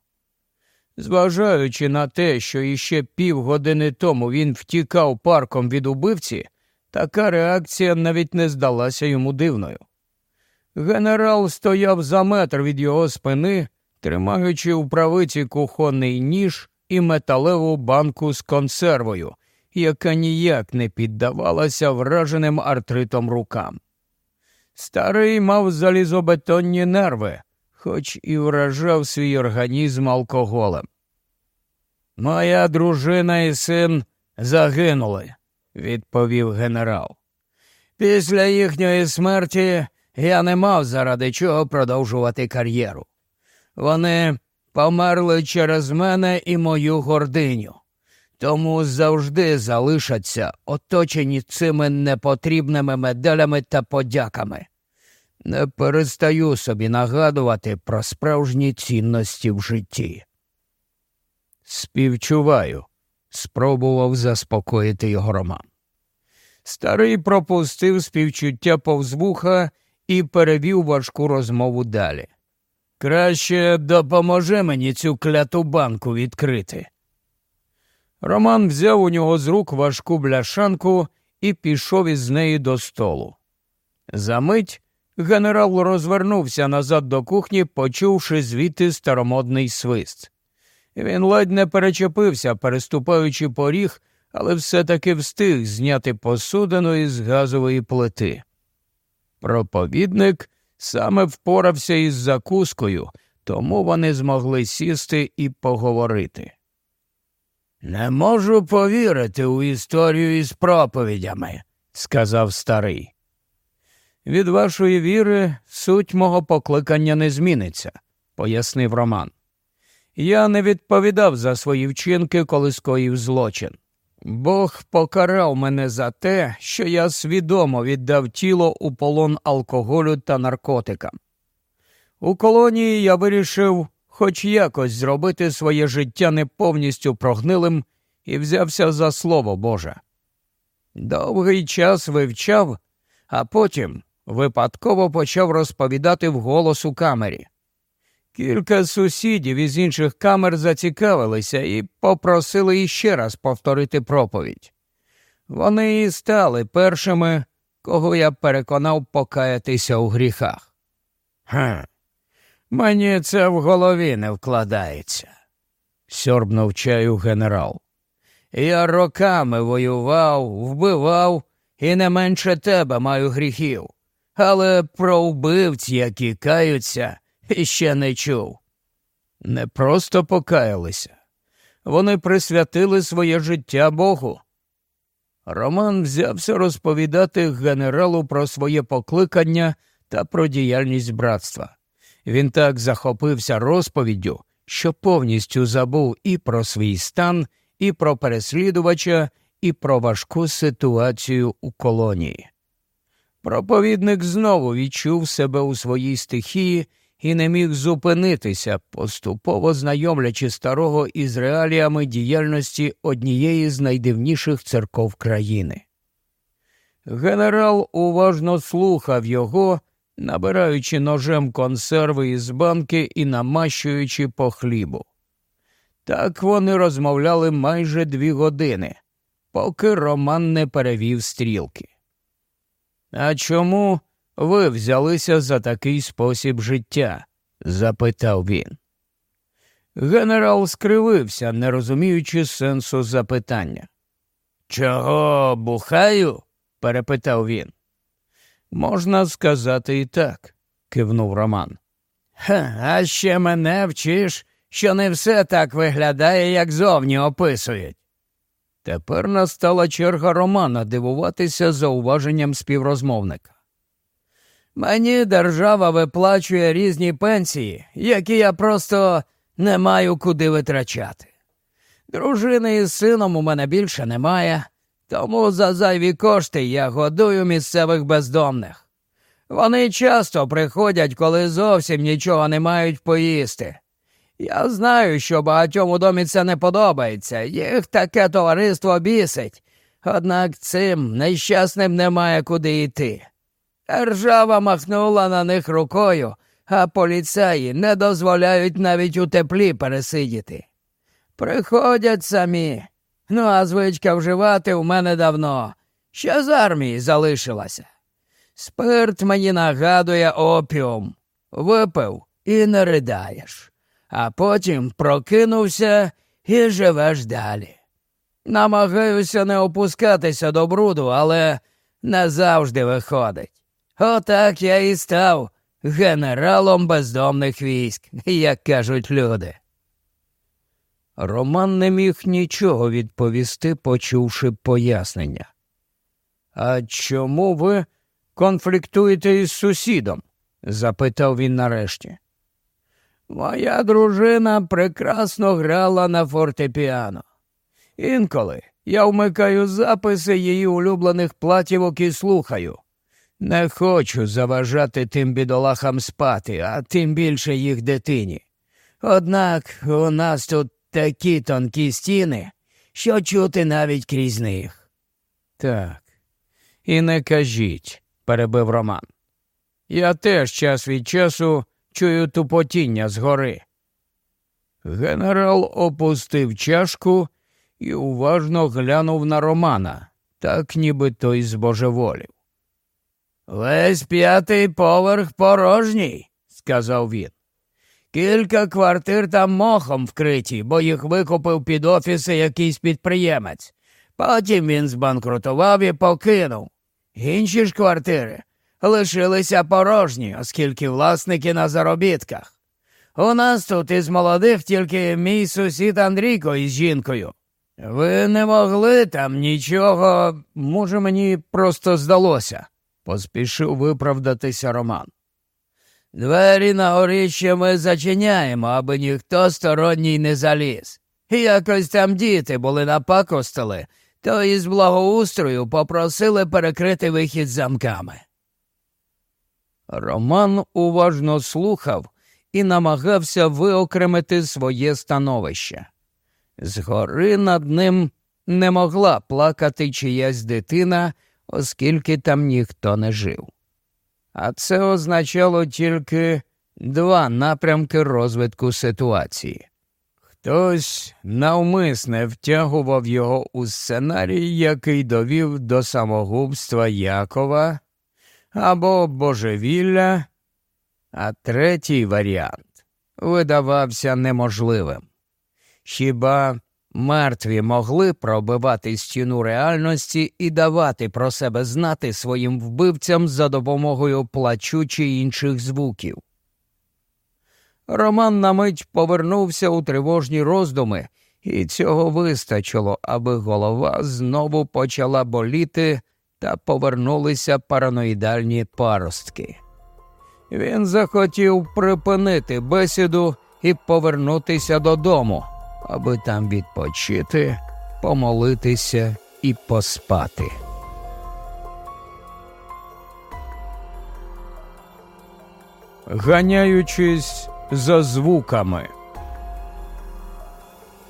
Зважаючи на те, що іще півгодини тому він втікав парком від убивці, така реакція навіть не здалася йому дивною. Генерал стояв за метр від його спини, тримаючи у правиці кухонний ніж і металеву банку з консервою, яка ніяк не піддавалася враженим артритом рукам. Старий мав залізобетонні нерви, хоч і вражав свій організм алкоголем. Моя дружина і син загинули, відповів генерал. Після їхньої смерті я не мав заради чого продовжувати кар'єру. Вони померли через мене і мою гординю, тому завжди залишаться оточені цими непотрібними медалями та подяками. Не перестаю собі нагадувати про справжні цінності в житті. Співчуваю, спробував заспокоїти його Роман. Старий пропустив співчуття повз вуха і перевів важку розмову далі. Краще допоможи мені цю кляту банку відкрити. Роман взяв у нього з рук важку бляшанку і пішов із неї до столу. Замить генерал розвернувся назад до кухні, почувши звідти старомодний свист. Він ледь не перечепився, переступаючи поріг, але все-таки встиг зняти посудину із газової плити. Проповідник саме впорався із закускою, тому вони змогли сісти і поговорити. Не можу повірити у історію із проповідями, сказав старий. Від вашої віри суть мого покликання не зміниться, пояснив Роман. Я не відповідав за свої вчинки, коли скоїв злочин. Бог покарав мене за те, що я свідомо віддав тіло у полон алкоголю та наркотикам. У колонії я вирішив хоч якось зробити своє життя не повністю прогнилим і взявся за слово Боже. Довгий час вивчав, а потім випадково почав розповідати вголос у камері. Кілька сусідів із інших камер зацікавилися і попросили іще раз повторити проповідь. Вони і стали першими, кого я переконав покаятися у гріхах. Ха, мені це в голові не вкладається, сьорбнув чаю генерал. Я роками воював, вбивав і не менше тебе маю гріхів, але про вбивць, які каються ще не чув. Не просто покаялися, вони присвятили своє життя Богу. Роман взявся розповідати генералу про своє покликання та про діяльність братства. Він так захопився розповіддю, що повністю забув і про свій стан, і про переслідувача, і про важку ситуацію у колонії. Проповідник знову відчув себе у своїй стихії і не міг зупинитися, поступово знайомлячи старого із реаліями діяльності однієї з найдивніших церков країни. Генерал уважно слухав його, набираючи ножем консерви із банки і намащуючи по хлібу. Так вони розмовляли майже дві години, поки Роман не перевів стрілки. А чому ви взялися за такий спосіб життя? запитав він. Генерал скривився, не розуміючи сенсу запитання. Чого бухаю? перепитав він. Можна сказати і так. кивнув Роман. А ще мене вчиш, що не все так виглядає, як зовні описують. Тепер настала черга Романа дивуватися зауваженням співрозмовника. Мені держава виплачує різні пенсії, які я просто не маю куди витрачати. Дружини із сином у мене більше немає, тому за зайві кошти я годую місцевих бездомних. Вони часто приходять, коли зовсім нічого не мають поїсти. Я знаю, що багатьом у домі це не подобається, їх таке товариство бісить, однак цим нещасним немає куди йти. Ржава махнула на них рукою, а поліцаї не дозволяють навіть у теплі пересидіти. Приходять самі. Ну, а звичка вживати у мене давно. Ще з армії залишилася. Спирт мені нагадує опіум. Випив і не ридаєш, а потім прокинувся і живеш далі. Намагаюся не опускатися до бруду, але не завжди виходить. Отак я і став генералом бездомних військ, як кажуть люди. Роман не міг нічого відповісти, почувши пояснення. А чому ви конфліктуєте із сусідом? запитав він нарешті. Моя дружина прекрасно грала на фортепіано. Інколи я вмикаю записи її улюблених платівок і слухаю. Не хочу заважати тим бідолахам спати, а тим більше їх дитині. Однак у нас тут такі тонкі стіни, що чути навіть крізь них. Так, і не кажіть, перебив Роман. Я теж час від часу чую тупотіння згори. Генерал опустив чашку і уважно глянув на Романа, так ніби той збожеволів. Весь п'ятий поверх порожній, сказав він. Кілька квартир там мохом вкриті, бо їх викупив під офіси якийсь підприємець. Потім він збанкрутував і покинув. Інші ж квартири лишилися порожні, оскільки власники на заробітках. У нас тут із молодих тільки мій сусід Андрійко із жінкою. Ви не могли там нічого, може, мені просто здалося, поспішив виправдатися Роман. Двері на горіще ми зачиняємо, аби ніхто сторонній не заліз. Якось там діти були напакостили, то із благоустрою попросили перекрити вихід замками. Роман уважно слухав і намагався виокремити своє становище. Згори над ним не могла плакати чиясь дитина, оскільки там ніхто не жив. А це означало тільки два напрямки розвитку ситуації. Хтось навмисне втягував його у сценарій, який довів до самогубства Якова або божевілля, а третій варіант видавався неможливим. Хіба мертві могли пробивати стіну реальності і давати про себе знати своїм вбивцям за допомогою плачу чи інших звуків? Роман на мить повернувся у тривожні роздуми, і цього вистачило, аби голова знову почала боліти та повернулися параноїдальні паростки. Він захотів припинити бесіду і повернутися додому, аби там відпочити, помолитися і поспати. Ганяючись за звуками.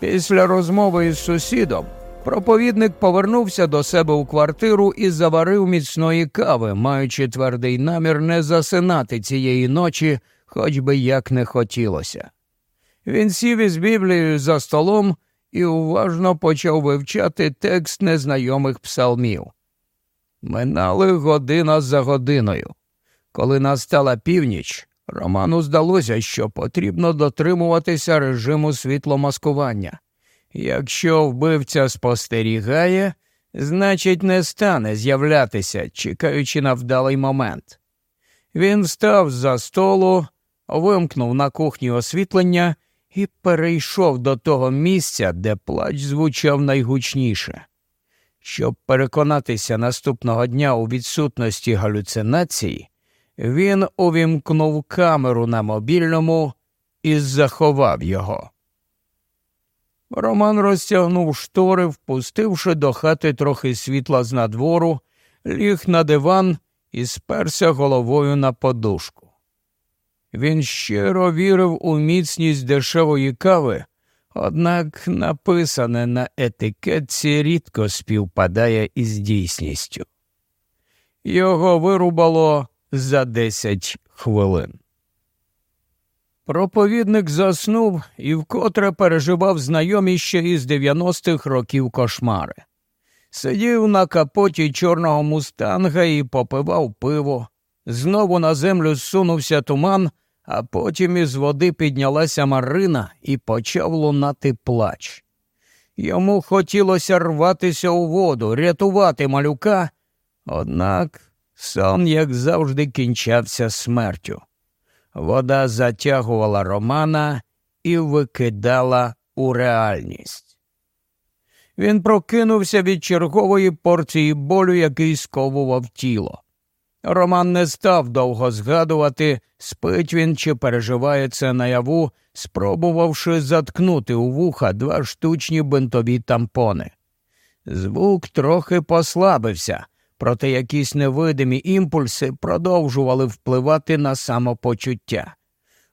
Після розмови із сусідом проповідник повернувся до себе у квартиру і заварив міцної кави, маючи твердий намір не засинати цієї ночі, хоч би як не хотілося. Він сів із Біблією за столом і уважно почав вивчати текст незнайомих псалмів. Минали година за годиною. Коли настала північ, Роману здалося, що потрібно дотримуватися режиму світломаскування. Якщо вбивця спостерігає, значить, не стане з'являтися, чекаючи на вдалий момент. Він встав за столу, вимкнув на кухні освітлення і перейшов до того місця, де плач звучав найгучніше. Щоб переконатися наступного дня у відсутності галюцинацій, він увімкнув камеру на мобільному і заховав його. Роман розтягнув штори, впустивши до хати трохи світла з надвору, ліг на диван і сперся головою на подушку. Він щиро вірив у міцність дешевої кави, однак написане на етикетці рідко співпадає із дійсністю. Його вирубало за десять хвилин. Проповідник заснув і вкотре переживав знайомі ще із 90-х років кошмари. Сидів на капоті чорного мустанга і попивав пиво. Знову на землю зсунувся туман, а потім із води піднялася Марина і почав лунати плач. Йому хотілося рватися у воду, рятувати малюка, однак сон, як завжди, кінчався смертю. Вода затягувала Романа і викидала у реальність. Він прокинувся від чергової порції болю, який сковував тіло. Роман не став довго згадувати, спить він чи переживає це наяву, спробувавши заткнути у вуха два штучні бинтові тампони. Звук трохи послабився, проте якісь невидимі імпульси продовжували впливати на самопочуття.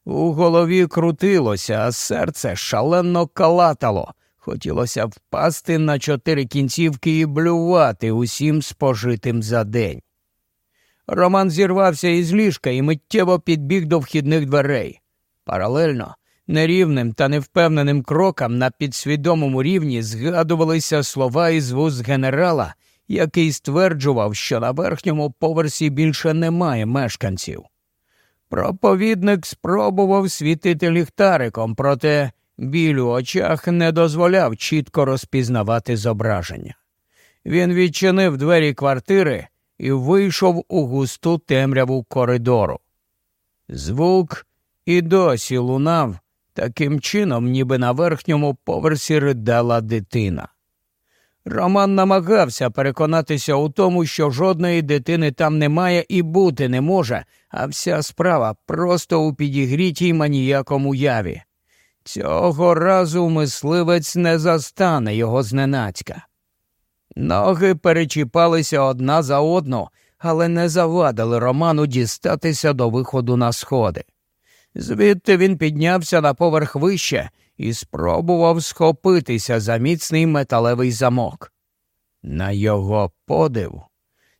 У голові крутилося, а серце шалено калатало. Хотілося впасти на чотири кінцівки і блювати усім спожитим за день. Роман зірвався із ліжка і миттєво підбіг до вхідних дверей. Паралельно, нерівним та невпевненим крокам на підсвідомому рівні згадувалися слова із вуз генерала, який стверджував, що на верхньому поверсі більше немає мешканців. Проповідник спробував світити ліхтариком, проте біль у очах не дозволяв чітко розпізнавати зображення. Він відчинив двері квартири і вийшов у густу темряву коридору. Звук і досі лунав таким чином, ніби на верхньому поверсі ридала дитина. Роман намагався переконатися у тому, що жодної дитини там немає і бути не може, а вся справа просто у підігрітій маніяком уяві. Цього разу мисливець не застане його зненацька. Ноги перечіпалися одна за одну, але не завадили Роману дістатися до виходу на сходи. Звідти він піднявся на поверх вище і спробував схопитися за міцний металевий замок. На його подив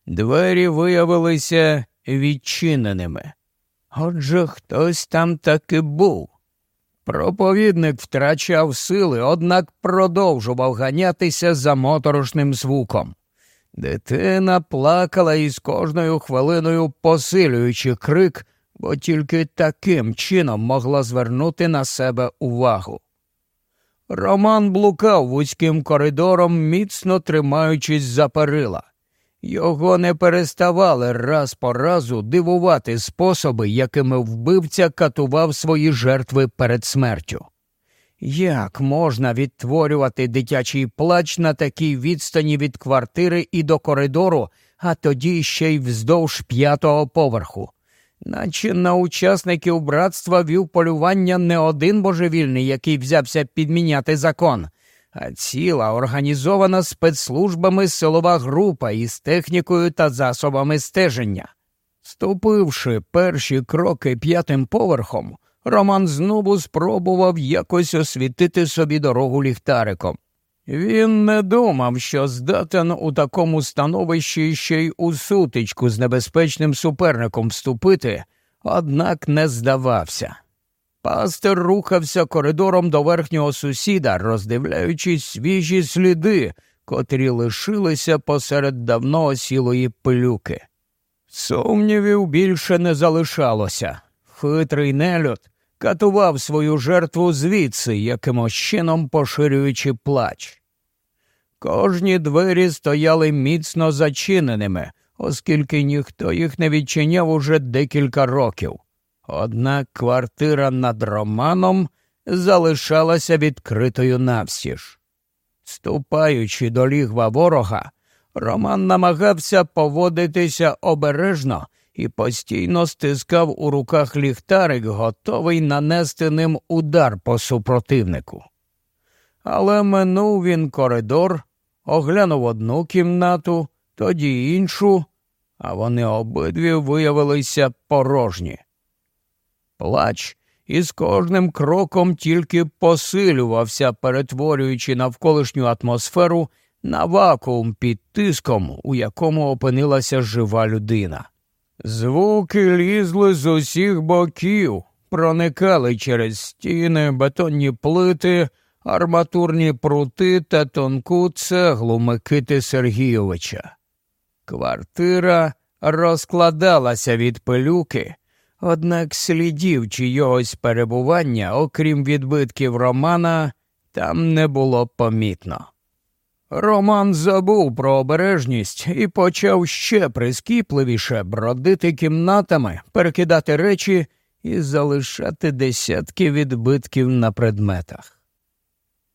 двері виявилися відчиненими. Отже, хтось там таки був. Проповідник втрачав сили, однак продовжував ганятися за моторошним звуком. Дитина плакала із кожною хвилиною посилюючи крик, бо тільки таким чином могла звернути на себе увагу. Роман блукав вузьким коридором, міцно тримаючись за перила. Його не переставали раз по разу дивувати способи, якими вбивця катував свої жертви перед смертю. Як можна відтворювати дитячий плач на такій відстані від квартири і до коридору, а тоді ще й вздовж п'ятого поверху? Наче на учасників братства вів полювання не один божевільний, який взявся підміняти закон, а ціла організована спецслужбами силова група із технікою та засобами стеження. Ступивши перші кроки п'ятим поверхом, Роман знову спробував якось освітити собі дорогу ліхтариком. Він не думав, що здатен у такому становищі ще й у сутичку з небезпечним суперником вступити, однак не здавався. Пастер рухався коридором до верхнього сусіда, роздивляючись свіжі сліди, котрі лишилися посеред давно осілої пилюки. Сумнівів більше не залишалося. Хитрий нелюд катував свою жертву звідси, якимось чином поширюючи плач. Кожні двері стояли міцно зачиненими, оскільки ніхто їх не відчиняв уже декілька років. Однак квартира над Романом залишалася відкритою навсіж. Ступаючи до лігва ворога, Роман намагався поводитися обережно і постійно стискав у руках ліхтарик, готовий нанести ним удар по супротивнику. Але минув він коридор, оглянув одну кімнату, тоді іншу, а вони обидві виявилися порожні. Плач із кожним кроком тільки посилювався, перетворюючи навколишню атмосферу на вакуум під тиском, у якому опинилася жива людина. Звуки лізли з усіх боків, проникали через стіни, бетонні плити, арматурні прути та тонку цеглу Микити Сергійовича. Квартира розкладалася від пилюки, однак слідів чийогось перебування, окрім відбитків Романа, там не було помітно. Роман забув про обережність і почав ще прискіпливіше бродити кімнатами, перекидати речі і залишати десятки відбитків на предметах.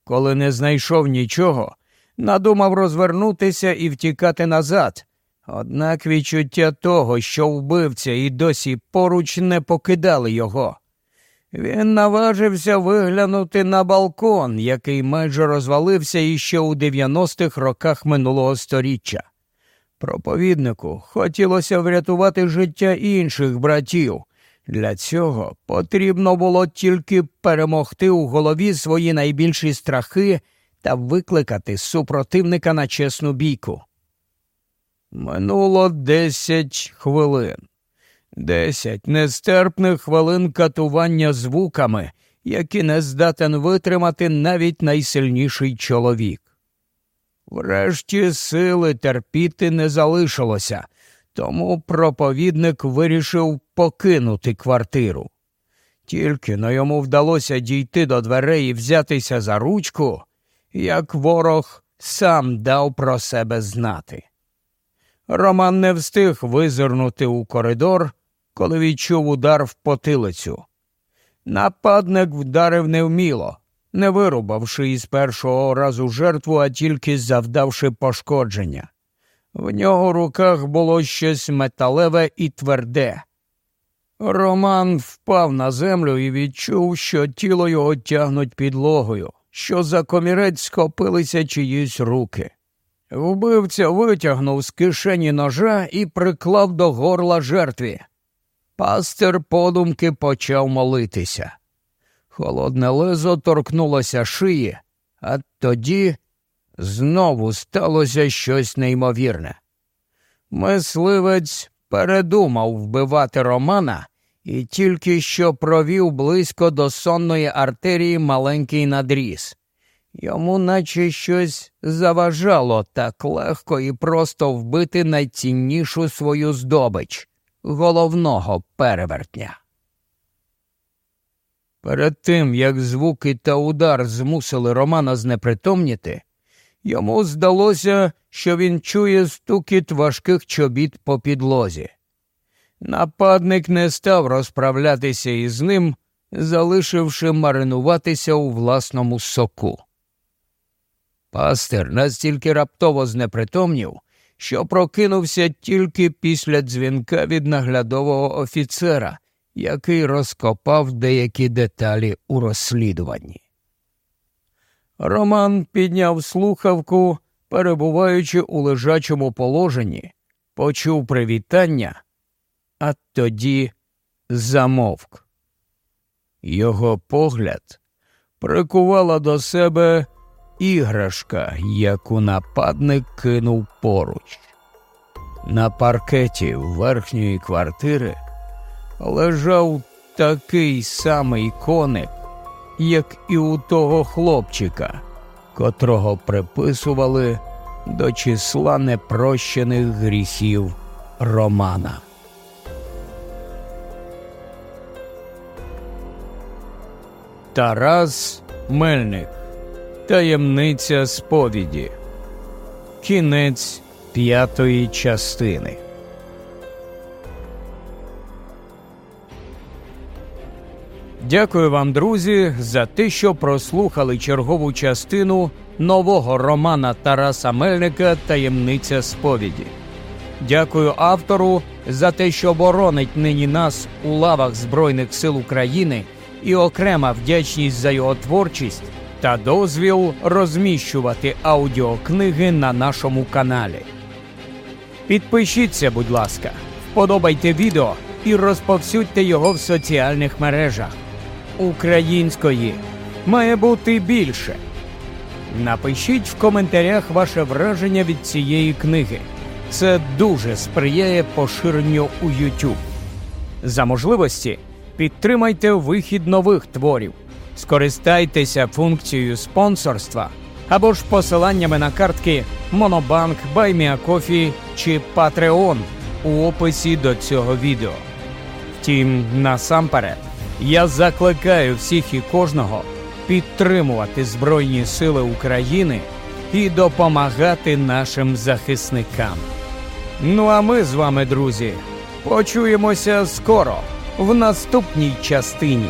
Коли не знайшов нічого, надумав розвернутися і втікати назад, однак відчуття того, що вбивця і досі поруч не покидали його. Він наважився виглянути на балкон, який майже розвалився іще у 90-х роках минулого століття. Проповіднику хотілося врятувати життя інших братів. Для цього потрібно було тільки перемогти у голові свої найбільші страхи та викликати супротивника на чесну бійку. Минуло десять хвилин. Десять нестерпних хвилин катування звуками, які не здатен витримати навіть найсильніший чоловік. Врешті сили терпіти не залишилося, тому проповідник вирішив покинути квартиру. Тільки но йому вдалося дійти до дверей і взятися за ручку, як ворог сам дав про себе знати. Роман не встиг визирнути у коридор, коли відчув удар в потилицю. Нападник вдарив невміло, не вирубавши із першого разу жертву, а тільки завдавши пошкодження. В нього в руках було щось металеве і тверде. Роман впав на землю і відчув, що тіло його тягнуть підлогою, що за комірець схопилися чиїсь руки. Вбивця витягнув з кишені ножа і приклав до горла жертві. Пастир подумки почав молитися. Холодне лезо торкнулося шиї, а тоді знову сталося щось неймовірне. Мисливець передумав вбивати Романа і тільки що провів близько до сонної артерії маленький надріз. Йому наче щось заважало так легко і просто вбити найціннішу свою здобич головного перевертня. Перед тим, як звуки та удар змусили Романа знепритомніти, йому здалося, що він чує стукіт важких чобіт по підлозі. Нападник не став розправлятися із ним, залишивши маринуватися у власному соку. Пастир настільки раптово знепритомнів, що прокинувся тільки після дзвінка від наглядового офіцера, який розкопав деякі деталі у розслідуванні. Роман підняв слухавку, перебуваючи у лежачому положенні, почув привітання, а тоді замовк. Його погляд прикувала до себе іграшка, яку нападник кинув поруч. На паркеті верхньої квартири лежав такий самий коник, як і у того хлопчика, котрого приписували до числа непрощених гріхів Романа. Тарас Мельник Таємниця сповіді. Кінець п'ятої частини. Дякую вам, друзі, за те, що прослухали чергову частину нового романа Тараса Мельника Таємниця сповіді. Дякую автору за те, що боронить нині нас у лавах Збройних сил України і окрема вдячність за його творчість та дозвіл розміщувати аудіокниги на нашому каналі. Підпишіться, будь ласка, вподобайте відео і розповсюдьте його в соціальних мережах. Української має бути більше. Напишіть в коментарях ваше враження від цієї книги. Це дуже сприяє поширенню у YouTube. За можливості підтримайте вихід нових творів, скористайтеся функцією спонсорства або ж посиланнями на картки Monobank, BuyMeACoffee чи Patreon у описі до цього відео. Втім, насамперед, я закликаю всіх і кожного підтримувати Збройні Сили України і допомагати нашим захисникам. Ну а ми з вами, друзі, почуємося скоро в наступній частині.